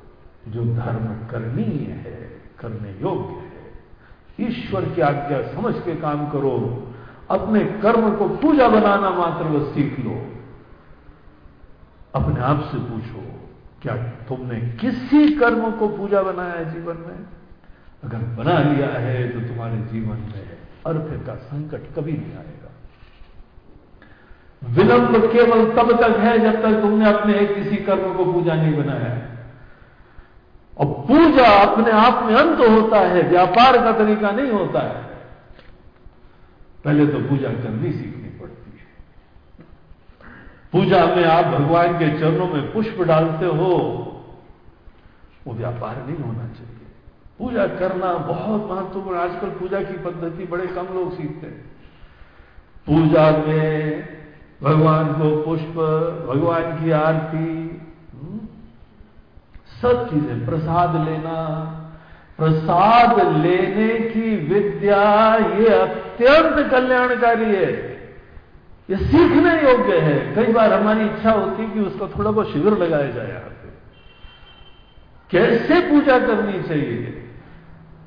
जो धर्म करनीय है, करने योग्य है, ईश्वर की आज्ञा समझ के काम करो अपने कर्म को पूजा बनाना मात्र वो सीख लो अपने आप से पूछो, क्या तुमने किसी कर्म को पूजा बनाया है जीवन में? अगर बना लिया है तो तुम्हारे जीवन में अर्थ का संकट कभी नहीं आएगा। विलंब केवल तब तक है जब तक तुमने अपने किसी कर्म को पूजा नहीं बनाया। है और पूजा अपने आप में अंत होता है, व्यापार का तरीका नहीं होता है। पहले तो पूजा करनी सीखनी पड़ती है। पूजा में आप भगवान के चरणों में पुष्प डालते हो, वो व्यापार नहीं होना चाहिए। पूजा करना बहुत महत्वपूर्ण आजकल पूजा की पद्धति बड़े कम लोग सीखते हैं। पूजा में भगवान को पुष्प, भगवान की आरती सब चीज़ें, प्रसाद लेना प्रसाद लेने की विद्या ये अत्यंत कल्याणकारी है। ये सीखने योग्य है। कई बार हमारी इच्छा होती है कि उसका थोड़ा बहुत शिविर लगाया जाए यहाँ पे। कैसे पूजा करनी चाहिए?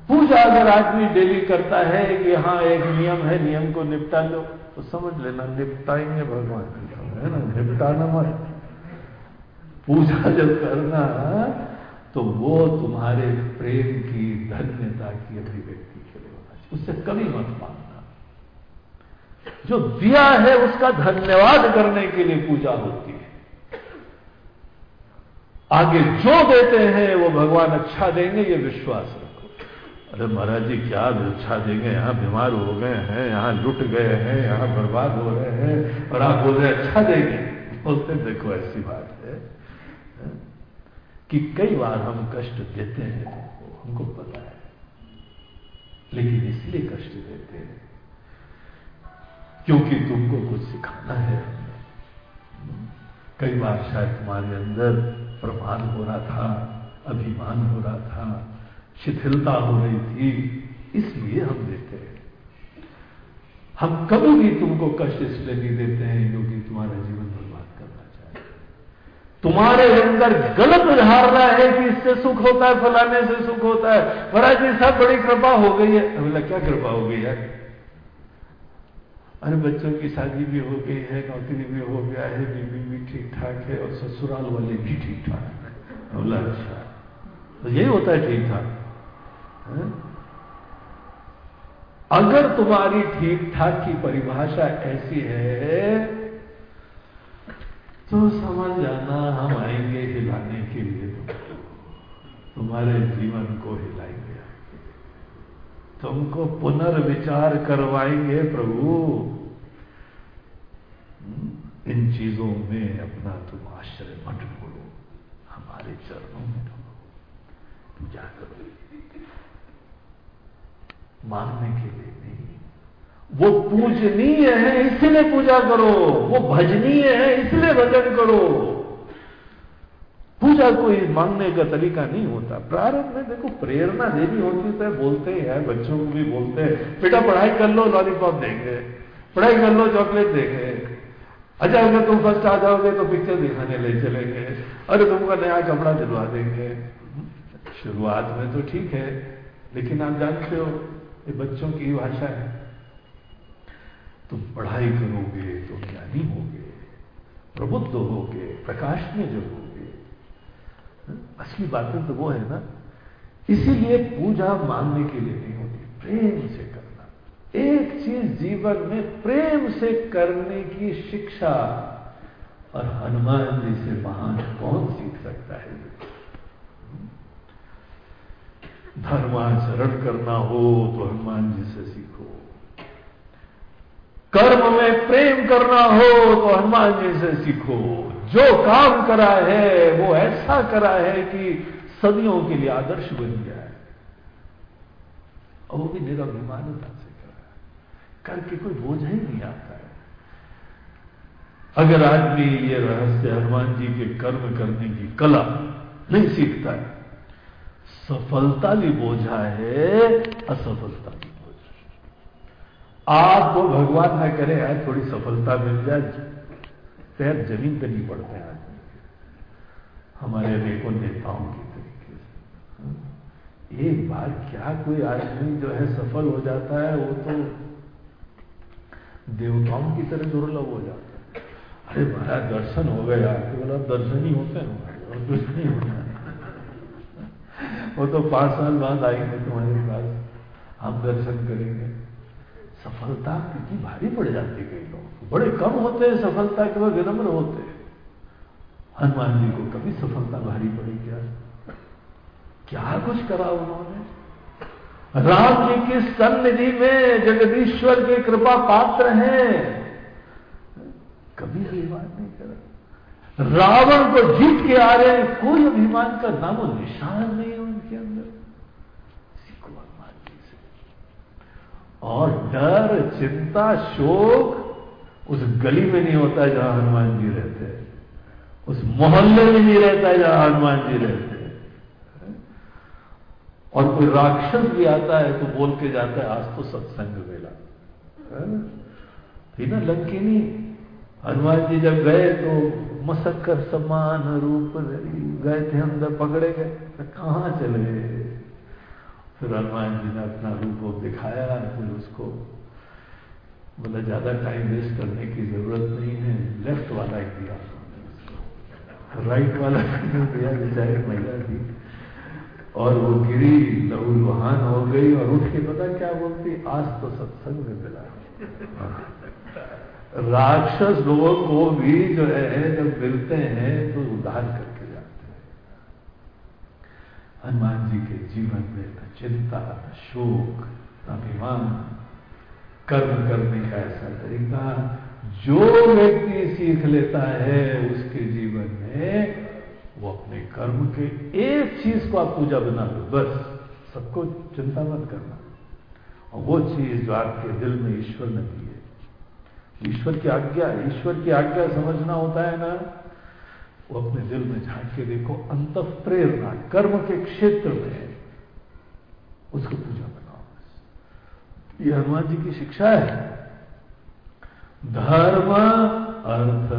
पूजा अगर आदमी डेली करता है कि हाँ एक नियम है, नियम को निपटा लो। तो समझ लेना, निपटाएँगे भगवान। है ना? निपटाना मत। पूजा जब करना तो वो तुम्हारे प्रेम की धन्यता की अभिव्यक्ति के लिए होना चाहिए, उससे कभी मत मांगना। जो दिया है उसका धन्यवाद करने के लिए पूजा होती है। आगे जो देते हैं, वो भगवान अच्छा देंगे, ये विश्वास रखो। अरे महाराज जी, क्या अच्छा देंगे? यहाँ बीमार हो गए हैं, यहाँ लुट गए हैं, यहाँ बर्बाद हो रहे हैं, और आप बोल रहे अच्छा देंगे। बोलते देखो, ऐसी बात कि कई बार हम कष्ट देते हैं, हमको पता है। लेकिन इसलिए कष्ट देते हैं, क्योंकि तुमको कुछ सिखाना है। कई बार शायद तुम्हारे अंदर प्रमाण हो रहा था, अभिमान हो रहा था, शिथिलता हो रही थी, इसलिए हम देते हैं। हम कभी भी तुमको कष्ट इसलिए नहीं देते हैं, क्योंकि तुम्हारा जीवन तुम्हारे अंदर गलत धारणा है कि इससे सुख होता है, फलाने से सुख होता है। महाराज जी सब बड़ी कृपा हो गई है। बोला, क्या कृपा हो गई है अरे बच्चों की शादी भी हो गई है, नौकरी भी हो गया है, बीवी भी ठीक ठाक है और ससुराल वाले भी ठीक ठाक है। बोला अच्छा। तो यही होता है ठीक ठाक। अगर तुम्हारी ठीक ठाक की परिभाषा ऐसी है तो समझ जाना हम आएँगे हिलाने के लिए। तुम्हारे जीवन को हिलाएँगे। तुमको पुनर्विचार करवाएँगे प्रभु। इन चीज़ों में अपना तुम आश्रय मत ढूंढो। हमारे चरणों में ढूंढो। पूजा करो मानने के लिए नहीं। वो पूजनीय है, इसलिए पूजा करो। वो भजनीय है, इसलिए भजन करो। पूजा कोई मांगने का तरीका नहीं होता। प्रारंभ में देखो, प्रेरणा देनी होती तो बोलते हैं बच्चों को भी बोलते हैं, बेटा, पढ़ाई कर लो लॉलीपॉप देंगे। पढ़ाई कर लो चॉकलेट देंगे। अच्छा अगर तुम फ़र्स्ट आ जाओगे तो पिक्चर दिखाने ले चलेंगे। अरे, तुमका नया कपड़ा दिलवा देंगे। शुरुआत में तो ठीक है, लेकिन आप जानते हो, ये बच्चों की भाषा है। तुम पढ़ाई करोगे तो ज्ञानी होगे, प्रबुद्ध होगे, प्रकाश में जो जगोगे असली बातें तो वो है ना, इसीलिए पूजा मांगने के लिए नहीं होती, प्रेम से करना। एक चीज़ जीवन में प्रेम से करने की शिक्षा, और हनुमान जी से महान कौन सीख सकता है? धर्माचरण करना हो तो हनुमान जी से सीखो। कर्म में प्रेम करना हो तो हनुमान जी से सीखो। जो काम करा है, वो ऐसा करा है कि सदियों के लिए आदर्श बन जाए। और वो भी निराभिमानता से करा है। करके कोई बोझ ही नहीं आता है। अगर आदमी ये रहस्य हनुमान जी के कर्म करने की कला नहीं सीखता है, सफलता भी बोझा है, असफलता आपको भगवान न करे यार थोड़ी सफलता मिल जाए। पैर ज़मीन पर नहीं पड़ते हैं हमारे अनेकों नेताओं की तरीके से। एक बार क्या कोई आदमी जो है सफल हो जाता है, वो तो देवताओं की तरह दुर्लभ हो जाता है। अरे महाराज, दर्शन हो गए, आपके बोला दर्शन ही होते हैं और कुछ नहीं होता वो तो पाँच साल बाद आएँगे तुम्हारे पास। हम दर्शन करेंगे। सफलता कितनी भारी पड़ जाती कई लोग बड़े कम होते हैं सफलता के वह विनम्र होते हैं। हनुमान जी को कभी सफलता भारी पड़ी क्या? क्या कुछ करा उन्होंने? राम जी की सन्निधि में जगदीश्वर की कृपा पात्र हैं। कभी अभिमान नहीं करा। रावण को जीत के आ रहे हैं। कोई अभिमान का नामो निशान नहीं है उनके अंदर सीखो हनुमान जी से और डर, चिंता, शोक उस गली में नहीं होता जहाँ हनुमान जी रहते उस मोहल्ले में नहीं रहता जहाँ हनुमान जी रहते और कोई राक्षस भी आता है तो बोल के जाता है, आज तो सत्संग मिला। थी ना? लंकिनी। हनुमान जी जब गए तो मसक्कर समान रूप गए थे अंदर, पकड़े गए। तो कहाँ चले फिर हनुमान जी ने अपना रूप दिखाया, फिर उसको बोला, ज़्यादा टाइम वेस्ट करने की ज़रूरत नहीं है लेफ़्ट वाला ही दिया राइट [laughs] वाला दिया बेचारे महिला थी और वो गिरी लहूलुहान हो गई और उठ के पता क्या बोलती, आज तो सत्संग में मिला [laughs] राक्षस लोगों को भी जो है, जब मिलते हैं तो उद्धार हैं। हनुमान जी के जीवन में न चिंता न शोक न अभिमान कर्म करने का ऐसा तरीका जो व्यक्ति सीख लेता है उसके जीवन में वो अपने कर्म के एक चीज़ को आप पूजा बना लो बस सबको चिंता मत करना और वो चीज़ जो आपके दिल में ईश्वर ने दी है ईश्वर की आज्ञा ईश्वर की आज्ञा समझना होता है ना वो अपने दिल में झाँक के देखो अंत प्रेरणा कर्म के क्षेत्र में उसकी पूजा बनाओ ये हनुमान जी की शिक्षा है। धर्म, अर्थ,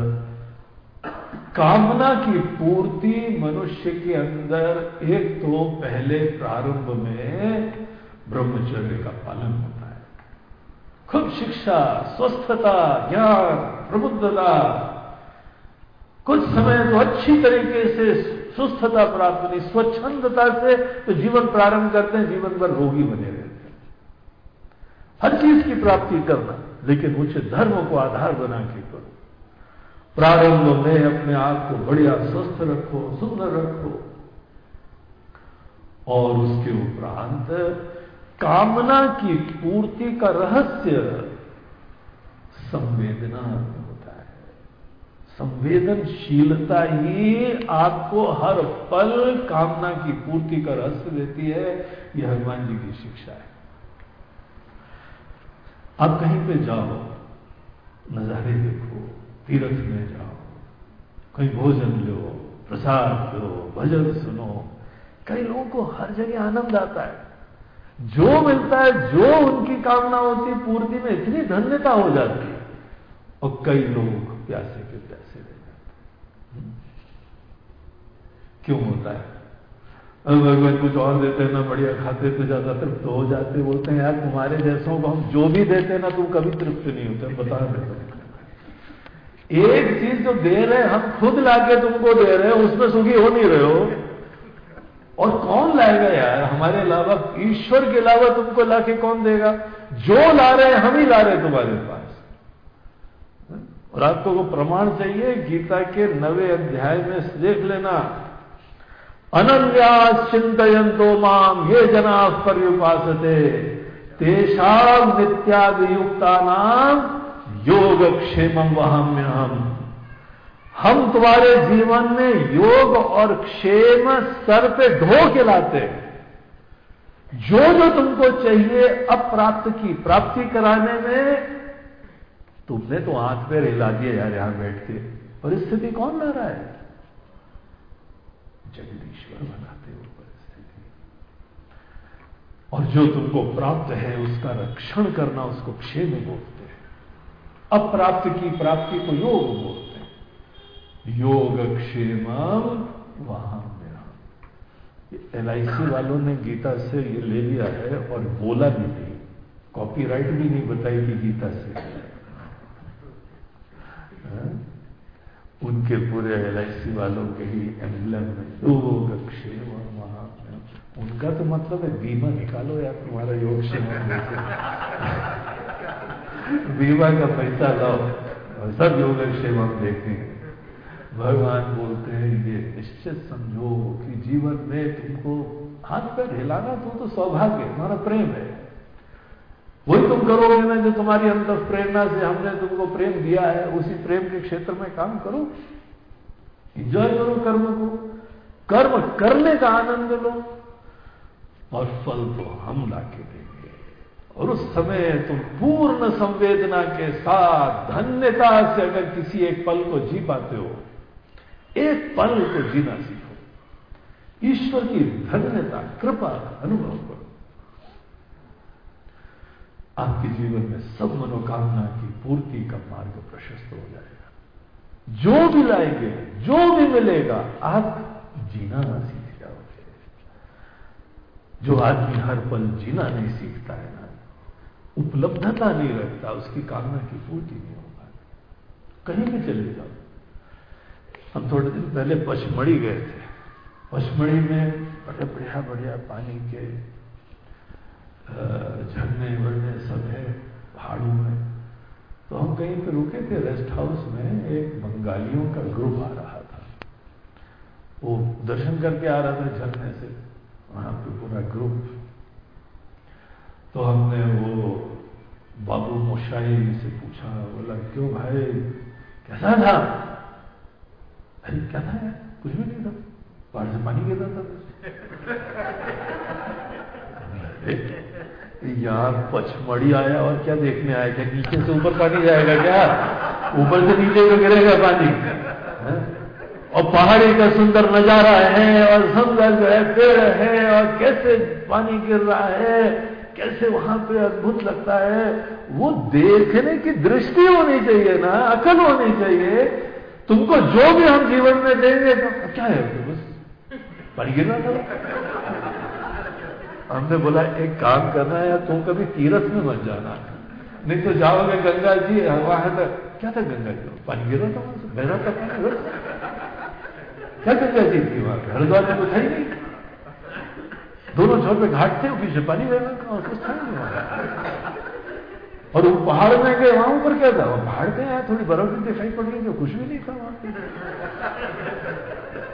कामना की पूर्ति मनुष्य के अंदर एक तो पहले प्रारंभ में ब्रह्मचर्य का पालन होता है। खूब शिक्षा, स्वस्थता, ज्ञान, प्रबुद्धता कुछ समय तो अच्छी तरीके से सुस्थता प्राप्त नहीं स्वच्छंदता से तो जीवन प्रारंभ करते हैं, जीवन भर रोगी बने रहते हैं। हर चीज़ की प्राप्ति करना, लेकिन उच्च धर्म को आधार बना के करो। प्रारंभ में अपने आप को बढ़िया, स्वस्थ रखो, सुंदर रखो। और उसके उपरांत कामना की पूर्ति का रहस्य, संवेदना संवेदनशीलता ही आपको हर पल कामना की पूर्ति का रहस्य देती है। यह हनुमान जी की शिक्षा है। आप कहीं पे जाओ, नजारे देखो, तीर्थ में जाओ कहीं भोजन लो, प्रसाद लो, भजन सुनो, कई लोगों को हर जगह आनंद आता है। जो मिलता है, जो उनकी कामना होती पूर्ति में इतनी धन्यता हो जाती है। और कई लोग प्यासे रह जाते हैं क्यों होता है? भगवान कुछ और देते हैं, ना बढ़िया खाते तो ज़्यादा तृप्त तो हो जाते, बोलते हैं, यार तुम्हारे जैसों को हम जो भी देते ना, तुम कभी तृप्त नहीं होते बता रहे एक चीज़ जो दे रहे हम खुद लाके तुमको दे रहे हैं, उसमें सुखी हो नहीं रहे हो। और कौन लाएगा यार? हमारे अलावा ईश्वर के अलावा तुमको लाके कौन देगा? जो ला रहे हैं, हम ही ला रहे हैं तुम्हारे पास। और आपको वो प्रमाण चाहिए, गीता के नवे अध्याय में देख लेना। अनन्यास चिंतयंतो माम ये जना पर्युपासते। तेषाम नित्यादियुक्ता नाम योग क्षेम वहाम्यहम। हम हम तुम्हारे जीवन में योग और क्षेम सर पे ढो के लाते जो जो तुमको चाहिए अप्राप्त की प्राप्ति कराने में, तुमने तो हाथ पैर हिला दिया यार यहाँ बैठ के। परिस्थिति कौन ला रहा है? जगदीश्वर बनाते हो परिस्थिति। और जो तुमको प्राप्त है, उसका रक्षण करना, उसको क्षेम बोलते हैं। अप्राप्त की प्राप्ति को योग बोलते हैं। योग क्षेम वहाँ मेरा। एल वालों ने गीता से ये ले लिया है और बोला भी नहीं। कॉपीराइट भी नहीं बताई कि गीता से। हाँ? उनके पूरे एलआईसी वालों के ही एम्बलम में योग क्षेम वहाँ उनका तो मतलब है, बीमा निकालो यार, तुम्हारा योग क्षेम बीमा का पैसा लाओ, और सब योग क्षेम हम देखेंगे भगवान बोलते हैं, ये निश्चित समझो कि जीवन में तुमको हाथ पैर हिलाना तो तो सौभाग्य हमारा प्रेम है। वही तुम करोगे ना जो तुम्हारी अंतर प्रेरणा से हमने तुमको प्रेम दिया है, उसी प्रेम के क्षेत्र में काम करो। इंजॉय करो कर्म को। कर्म करने का आनंद लो और फल तो हम लाके देंगे। और उस समय तुम पूर्ण संवेदना के साथ, धन्यता से अगर किसी एक पल को जी पाते हो, एक पल को जीना सीखो। ईश्वर की धन्यता, कृपा अनुभव करो। आपके जीवन में सब मनोकामना की, पूर्ति का मार्ग प्रशस्त हो जाएगा। जो भी लाएँगे, जो भी मिलेगा, आप जीना ना सीख जाओगे। जो आदमी हर पल जीना नहीं सीखता है ना, उपलब्धता नहीं रखता, उसकी कामना की पूर्ति नहीं होगा कहीं भी चले जाओ। हम थोड़े दिन पहले पचमढ़ी गए थे। पचमढ़ी में बड़े बढ़िया बढ़िया पानी के झरने वरने सब है, पहाड़ों में। तो हम कहीं पर रुके थे, रेस्ट हाउस में एक बंगालियों का ग्रुप आ रहा था। वो दर्शन करके आ रहा था झरने से, वहाँ पे पूरा ग्रुप। तो हमने वो बाबू मोशाई से पूछा, बोला, क्यों भाई, कैसा था? अरे, क्या था यार, कुछ भी नहीं था, पहाड़ से पानी गिर रहा था [laughs] यहाँ पचमढ़ी आया और क्या देखने आया? क्या नीचे से ऊपर पानी जाएगा क्या? ऊपर से नीचे को गिरेगा पानी? और पहाड़ी का सुंदर नज़ारा है और सुंदर जो है पेड़ है और कैसे पानी गिर रहा है, कैसे वहाँ पे अद्भुत लगता है। वो देखने की दृष्टि होनी चाहिए ना, अकल होनी चाहिए। तुमको जो भी हम जीवन में देंगे तो क्या है? तो बस पानी गिरना था हमने बोला, एक काम करना है तुम कभी तीरथ में मत जाना। नहीं तो जाओगे गंगा जी वहाँ तक क्या था गंगा जी? पानी गिरा था वहाँ से था क्या गंगा जी थी वहाँ हरिद्वार में तो था ही नहीं। दोनों छोर पे घाट थे, पीछे पानी बह और कुछ वो पहाड़ में गए, वहाँ ऊपर क्या था? पहाड़ पे आया, थोड़ी बर्फ़ भी दिखाई पड़ रही थी, कुछ भी नहीं था वहाँ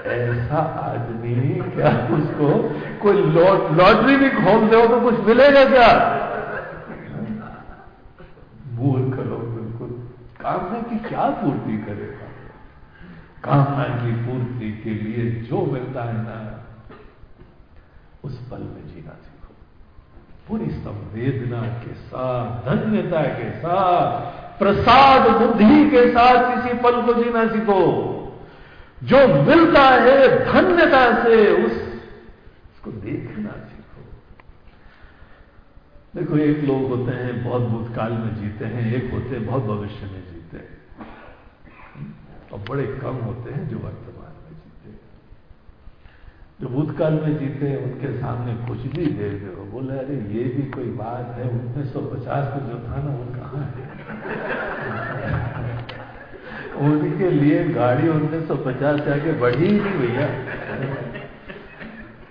ऐसा आदमी क्या उसको कोई लॉटरी भी खोल दो तो कुछ मिलेगा क्या? मूर्ख लोग बिल्कुल कामना की क्या पूर्ति करेगा? कामना की पूर्ति के लिए जो मिलता है ना, उस पल में जीना सीखो। पूरी संवेदना के साथ, धन्यता के साथ, प्रसाद बुद्धि के साथ किसी पल को जीना सीखो। जो मिलता है, धन्यता से उस, उसको देखना सीखो। देखो, एक लोग होते हैं, बहुत भूतकाल में जीते हैं, एक होते हैं, बहुत भविष्य में जीते हैं। और बड़े कम होते हैं जो वर्तमान में जीते हैं। जो भूतकाल में जीते हैं, उनके सामने कुछ भी दे दो बोले, अरे, ये भी कोई बात है, उन्नीस सौ पचास में जो था ना, वो कहाँ है? उनके लिए गाड़ी उन्नीस सौ पचास से आगे बढ़ी ही नहीं भैया। [laughs]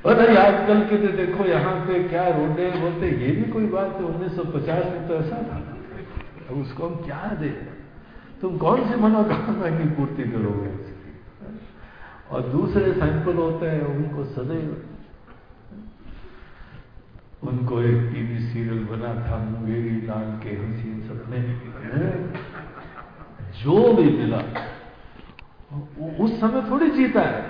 अरे आजकल के तो देखो यहाँ पे क्या रोडे बोलते ये भी कोई बात है उन्नीस सौ पचास में तो ऐसा था। अब उसको हम क्या दे? तुम कौन सी मनोकामना की पूर्ति करोगे? और दूसरे सैंपल होते हैं उनको सदैव उनको एक टीवी सीरियल बना था मुंगेरी लाल के हसीन सपने। जो भी मिला उस समय थोड़ी जीता है।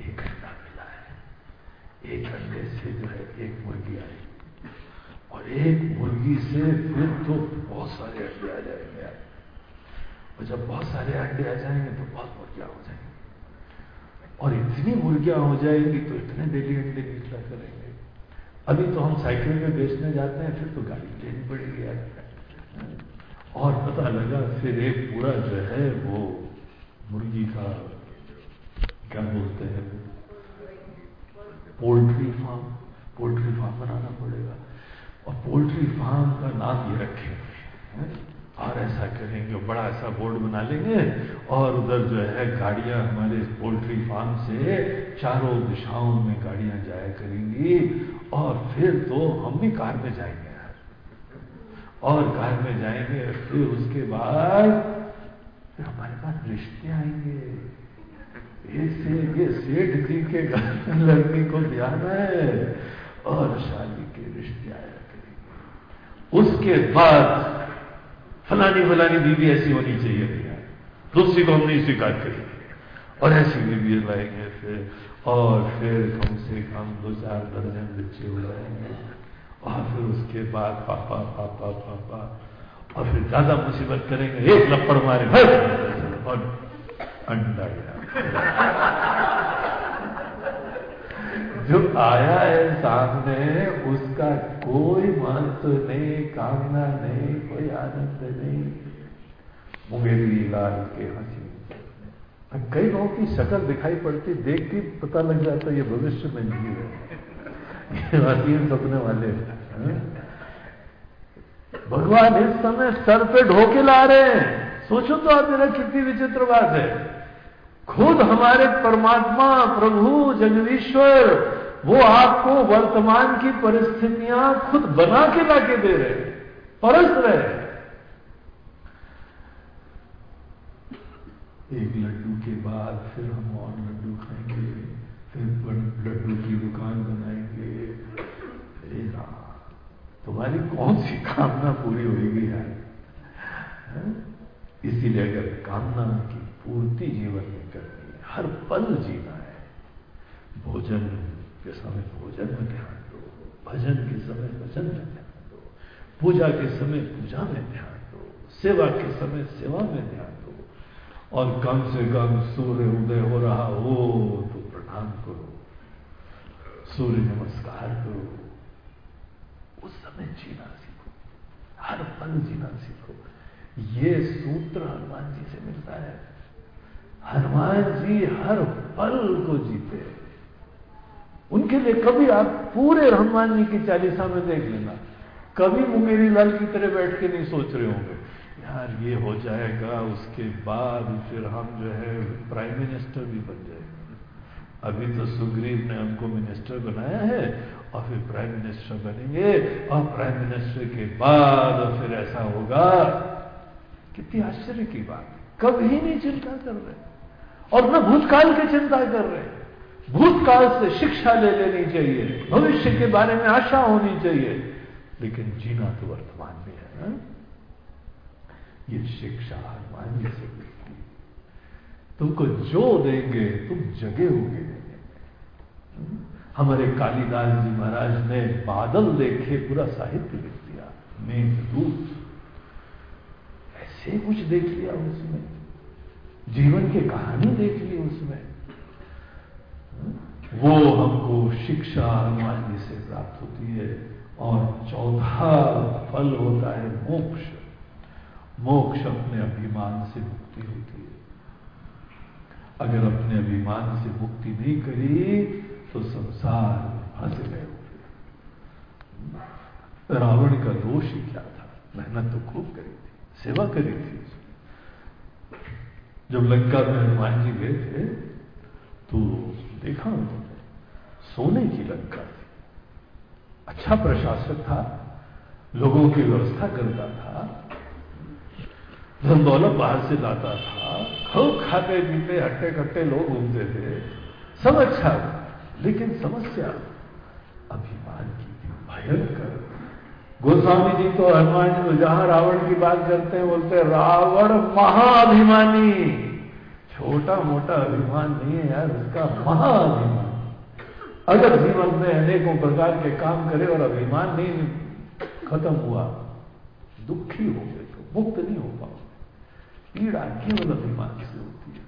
एक अंडा मिला है। एक अंडे से जो है, एक मुर्गी आई। और एक मुर्गी से फिर तो बहुत सारे अंडे आ जाएँगे। और जब बहुत सारे अंडे आ जाएँगे तो बहुत मुर्गियाँ हो जाएँगी। और इतनी मुर्गियाँ हो जाएँगी तो इतने डेली अंडे निकला करेंगे। अभी तो हम साइकिल में बेचने जाते हैं, फिर तो गाड़ी लेनी पड़ेगी यार। और पता लगा फिर एक पूरा जो है वो मुर्गी का, क्या बोलते हैं, पोल्ट्री फार्म पोल्ट्री फार्म बनाना पड़ेगा। और पोल्ट्री फार्म का नाम ये रखेंगे और ऐसा करेंगे बड़ा ऐसा बोर्ड बना लेंगे, और उधर जो है गाड़ियाँ हमारे पोल्ट्री फार्म से चारों दिशाओं में गाड़ियाँ जाया करेंगी, और फिर तो हम भी कार में जाएँगे। और कार में जाएँगे, फिर उसके बाद फिर हमारे पास रिश्ते आएँगे। ऐसे ये सेठ जी के घर में लड़की को ध्यान है और शादी के रिश्ते आया करेंगे। उसके बाद फलानी फलानी बीवी ऐसी होनी चाहिए भैया। दूसरी को हम नहीं स्वीकार करेंगे। और ऐसी बीवी लाएँगे फिर, और फिर कम से कम दो चार दर्जन बच्चे हो जाएँगे। और फिर उसके बाद पापा पापा पापा, और फिर ज़्यादा मुसीबत करेंगे, एक लपड़ मारे और अंडा जो आया है सामने, उसका कोई महत्व नहीं, कामना नहीं, कोई आनंद नहीं। मुंगेरी लाल के हँसी। कई लोगों की शक्ल दिखाई पड़ती, देख के पता लग जाता है ये भविष्य में जीव है। वकील सपने वाले भगवान इस समय सर पे ढोके ला रहे हैं। सोचो तो आप मेरा कितनी विचित्र बात है। खुद हमारे परमात्मा, प्रभु, जगदीश्वर, वो आपको वर्तमान की परिस्थितियाँ खुद बना के लाके दे रहे हैं। परस रहे एक लड्डू के बाद फिर हम और लड्डू खाएँगे। फिर लड्डू की दुकान बनाएँगे तुम्हारी कौन सी कामना पूरी होगी यार? इसीलिए अगर कामना की पूर्ति जीवन में करनी है, हर पल जीना है। भोजन के समय भोजन में ध्यान दो, भजन के समय भजन में ध्यान दो, पूजा के समय पूजा में ध्यान दो, सेवा के समय सेवा में ध्यान दो। और कम से कम सूर्य उदय हो रहा हो तो प्रणाम करो। सूर्य नमस्कार करो। समय जीना सीखो हर पल जीना सीखो ये सूत्र हनुमान जी से मिलता है। हनुमान जी हर पल को जीते हैं। उनके लिए कभी आप पूरे हनुमान जी की चालीसा में देख लेना। कभी मुंगेरी लाल की तरह बैठ के नहीं सोच रहे होंगे। यार ये हो जाएगा, उसके बाद फिर हम जो है प्राइम मिनिस्टर भी बन जाएँगे। अभी तो सुग्रीव ने हमको मिनिस्टर बनाया है और फिर प्राइम मिनिस्टर बनेंगे और प्राइम मिनिस्टर के बाद फिर ऐसा होगा। कितनी आश्चर्य की बात। कभी नहीं चिंता कर रहे। और न भूतकाल की चिंता कर रहे। भूतकाल से शिक्षा ले लेनी चाहिए। भविष्य के बारे में आशा होनी चाहिए। लेकिन जीना तो वर्तमान में है ना। ये शिक्षा हनुमान जी से तुमको जो देंगे, तुम जगे होगे। हमारे कालिदास जी महाराज ने बादल देखे, पूरा साहित्य लिख दिया मेघदूत ऐसे कुछ देख लिया उसमें जीवन की कहानी देख ली उसमें वो हमको शिक्षा हनुमान जी से प्राप्त होती है और चौथा फल होता है मोक्ष। मोक्ष अपने अभिमान से मुक्ति होती है। अगर अपने अभिमान से मुक्ति नहीं करी तो संसार फंस गए रावण का दोष ही क्या था? मेहनत तो खूब करी थी, सेवा करी थी जब लंका में हनुमान जी गए थे तो देखा उन्होंने, सोने की लंका थी। अच्छा प्रशासक था, लोगों की व्यवस्था करता था धन दौलत बाहर से लाता था। खूब खाते पीते, हट्टे कट्टे लोग घूमते थे। सब अच्छा लेकिन समस्या अभिमान की भयंकर। गोस्वामी जी तो हनुमान जी जहाँ रावण की बात करते हैं, बोलते रावण महाअभिमानी छोटा मोटा अभिमान नहीं है यार, उसका महाअभिमान अगर जीवन में अनेकों प्रकार के काम करे और अभिमान नहीं खत्म हुआ, दुखी हो गए तो मुक्त नहीं हो पाओ पीड़ा केवल अभिमान से होती है।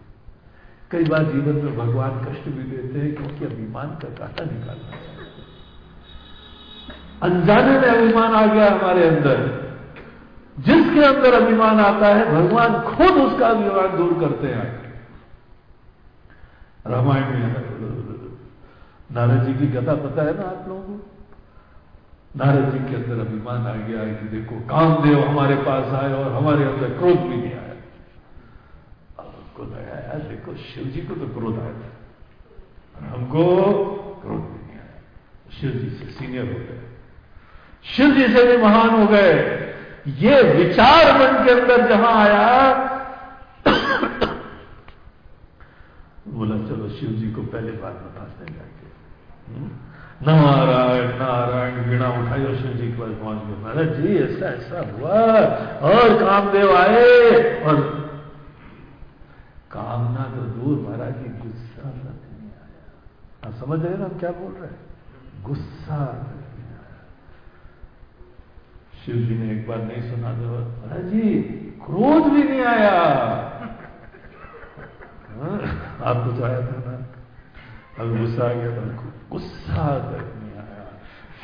कई बार जीवन में भगवान कष्ट भी देते हैं क्योंकि अभिमान का काटा निकालना चाहिए। अनजाने में अभिमान आ गया हमारे अंदर। जिसके अंदर अभिमान आता है, भगवान खुद उसका अभिमान दूर करते हैं। रामायण में नारद जी की कथा पता है ना आप लोगों को? नारद जी के अंदर अभिमान आ गया कि देखो, कामदेव हमारे पास आए और हमारे अंदर क्रोध भी नहीं आया। यार देखो शिव जी को तो क्रोध आया था। और हमको क्रोध भी नहीं आया। शिव जी से सीनियर हो गए। शिव जी से भी महान हो गए। ये विचार मन के अंदर जहाँ आया, बोला, चलो शिव जी को पहले बात बताते जाके। हम्म? नारायण नारायण, वीणा उठाई और शिव जी के पास पहुँच गए। महाराज जी, ऐसा ऐसा हुआ। और कामदेव आए और कामना तो दूर महाराज जी गुस्सा तक नहीं आया। आप समझ रहे ना हम क्या बोल रहे हैं? गुस्सा तक नहीं आया। शिव जी ने एक बार नहीं सुना तो महाराज जी क्रोध भी नहीं आया। हाँ, आपको तो आया था ना? अब गुस्सा आ गया था गुस्सा तक नहीं आया।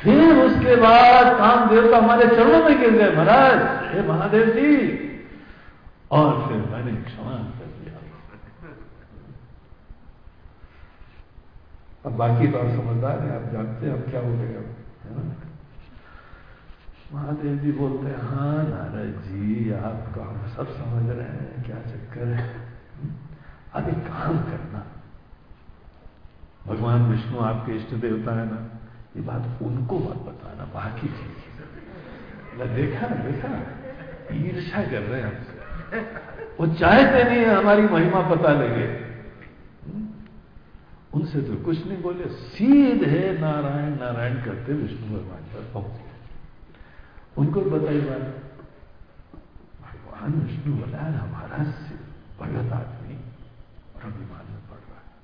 फिर उसके बाद कामदेव तो हमारे चरणों में गिर गए महाराज हे महादेव जी। और फिर मैंने क्षमा कर दिया अब बाकी तो आप समझदार हैं, आप जानते हैं अब क्या हो गया। महादेव जी बोलते हैं हाँ नारद जी आपका हम सब समझ रहे हैं, क्या चक्कर है? अब एक काम करना। भगवान विष्णु आपके इष्ट देवता है ना, ये बात उनको मत बताना, बाकी चीज़। देखा, ना देखा। ईर्षा कर रहे हैं हमसे। वो चाहते नहीं हमारी महिमा पता लगे उनसे तो कुछ नहीं बोले, सीधे नारायण नारायण करते विष्णु भगवान पर पहुँच। गए उनको बताई बात, भगवान विष्णु बोला हमारा भगत आदमी और अभिमान में पड़ रहा। है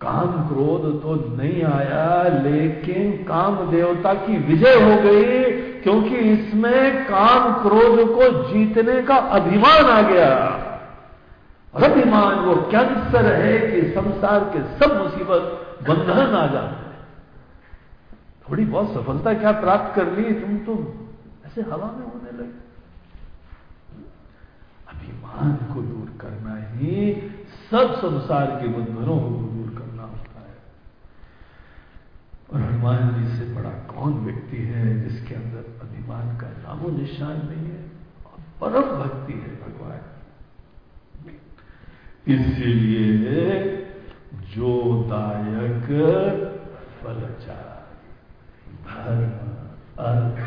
काम क्रोध तो नहीं आया, लेकिन काम देवता की विजय हो गई, क्योंकि इसमें काम क्रोध को जीतने का अभिमान आ गया। और अभिमान वो कैंसर है कि संसार के सब मुसीबत बंधन आ जाते थोड़ी बहुत सफलता क्या प्राप्त कर ली? तुम तो ऐसे हवा में होने लगे। अभिमान को दूर करना ही सब संसार के बंधनों को दूर करना होता है। और हनुमान जी से बड़ा कौन व्यक्ति है जिसके अंदर अभिमान का नामो निशान नहीं है? और परम भक्ति है भगवान। इसीलिए जो दायक फलचार धर्म, अर्थ,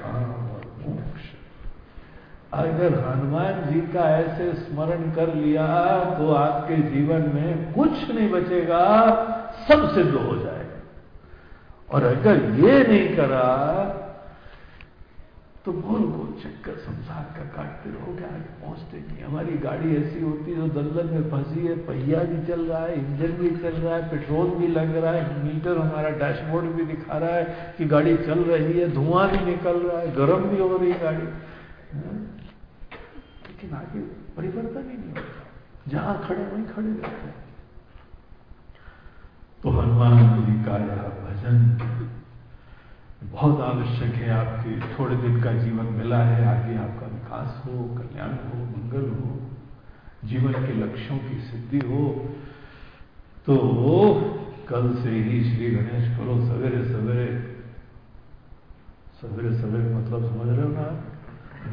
काम मोक्ष। अगर हनुमान जी का ऐसे स्मरण कर लिया तो आपके जीवन में कुछ नहीं बचेगा सब सिद्ध हो जाएगा। और अगर ये नहीं करा तो गोल गोल चक्कर संसार का काटते रहोगे आगे पहुँचते नहीं। हमारी गाड़ी ऐसी होती है जो दलदल में फंसी है, पहिया भी चल रहा है, इंजन भी चल रहा है, पेट्रोल भी लग रहा है, मीटर हमारा डैशबोर्ड भी दिखा रहा है कि गाड़ी चल रही है, धुआँ भी निकल रहा है, गर्म भी हो रही गाड़ी। लेकिन आगे परिवर्तन ही नहीं होता। जहाँ खड़े वहीं खड़े रहते हैं। तो हनुमान जी का भजन बहुत आवश्यक है आपके थोड़े दिन का जीवन मिला है, आगे आपका विकास हो, कल्याण हो, मंगल हो, जीवन के लक्ष्यों की सिद्धि हो तो कल से ही श्री गणेश करो सवेरे सवेरे सवेरे सवेरे मतलब समझ रहे हो ना?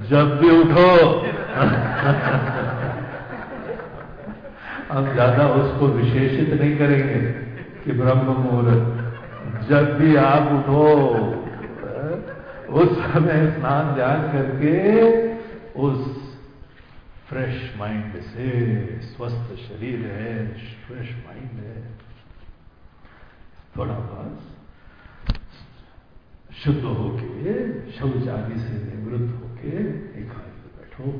जब भी उठो। [laughs] हम ज़्यादा उसको विशेषित नहीं करेंगे कि ब्रह्म मुहूर्त। जब भी आप उठो, उस समय स्नान ध्यान करके उस फ्रेश माइंड से स्वस्थ शरीर है फ्रेश माइंड है। थोड़ा बस शुद्ध होके शौच से निवृत्त होके एकांत बैठो।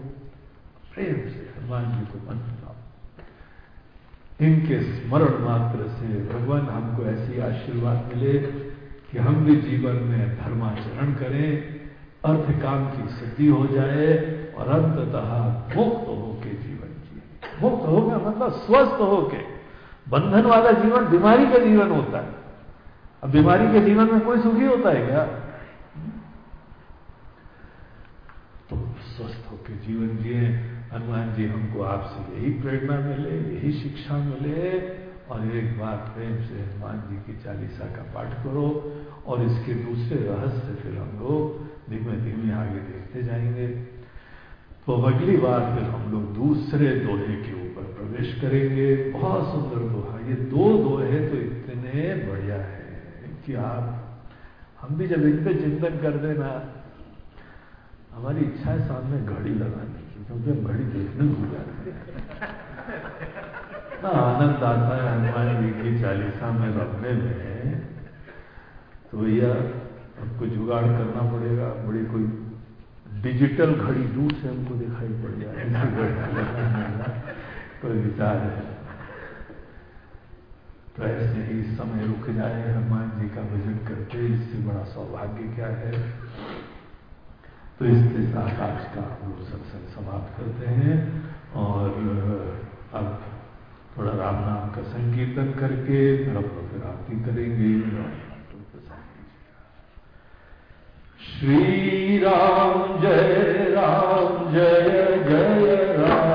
प्रेम से हनुमान जी को बनाओ इनके स्मरण मात्र से भगवान हमको ऐसी आशीर्वाद मिले कि हम भी जीवन में धर्माचरण करें, अर्थ काम की सिद्धि हो जाए और अंततः मुक्त होके जीवन जिए। मुक्त हो गया मतलब स्वस्थ होके। बंधन वाला जीवन बीमारी का जीवन होता है। अब बीमारी के जीवन में कोई सुखी होता है क्या? तो स्वस्थ होके जीवन जिए। हनुमान जी हमको आपसे यही प्रेरणा मिले, यही शिक्षा मिले और एक बार प्रेम से हनुमान जी की चालीसा का पाठ करो और इसके दूसरे रहस्य फिर हम लोग धीमे धीमे आगे देखते जाएँगे। तो अगली बार फिर हम लोग दूसरे दोहे के ऊपर प्रवेश करेंगे। बहुत सुंदर दोहा। ये दो दोहे तो इतने बढ़िया है कि आप, हम भी जब इन पे चिंतन कर देना, हमारी इच्छा है सामने घड़ी लगाने। क्योंकि हम घड़ी देखने भूल जाते हैं। इतना आनंद आता है हनुमान जी की चालीसा में रखने में तो भैया, हमको जुगाड़ करना पड़ेगा। बड़ी कोई डिजिटल घड़ी दूर से हमको दिखाई पड़ जाए। कोई विचार है? तो ऐसे ही समय रुक जाए, हनुमान जी का भजन करते इससे बड़ा सौभाग्य क्या है? तो इसके साथ आज का हम लोग सत्संग समाप्त करते हैं और अब थोड़ा राम नाम का संकीर्तन करके फिर हम लोग फिर आरती करेंगे। श्री राम जय राम जय जय राम।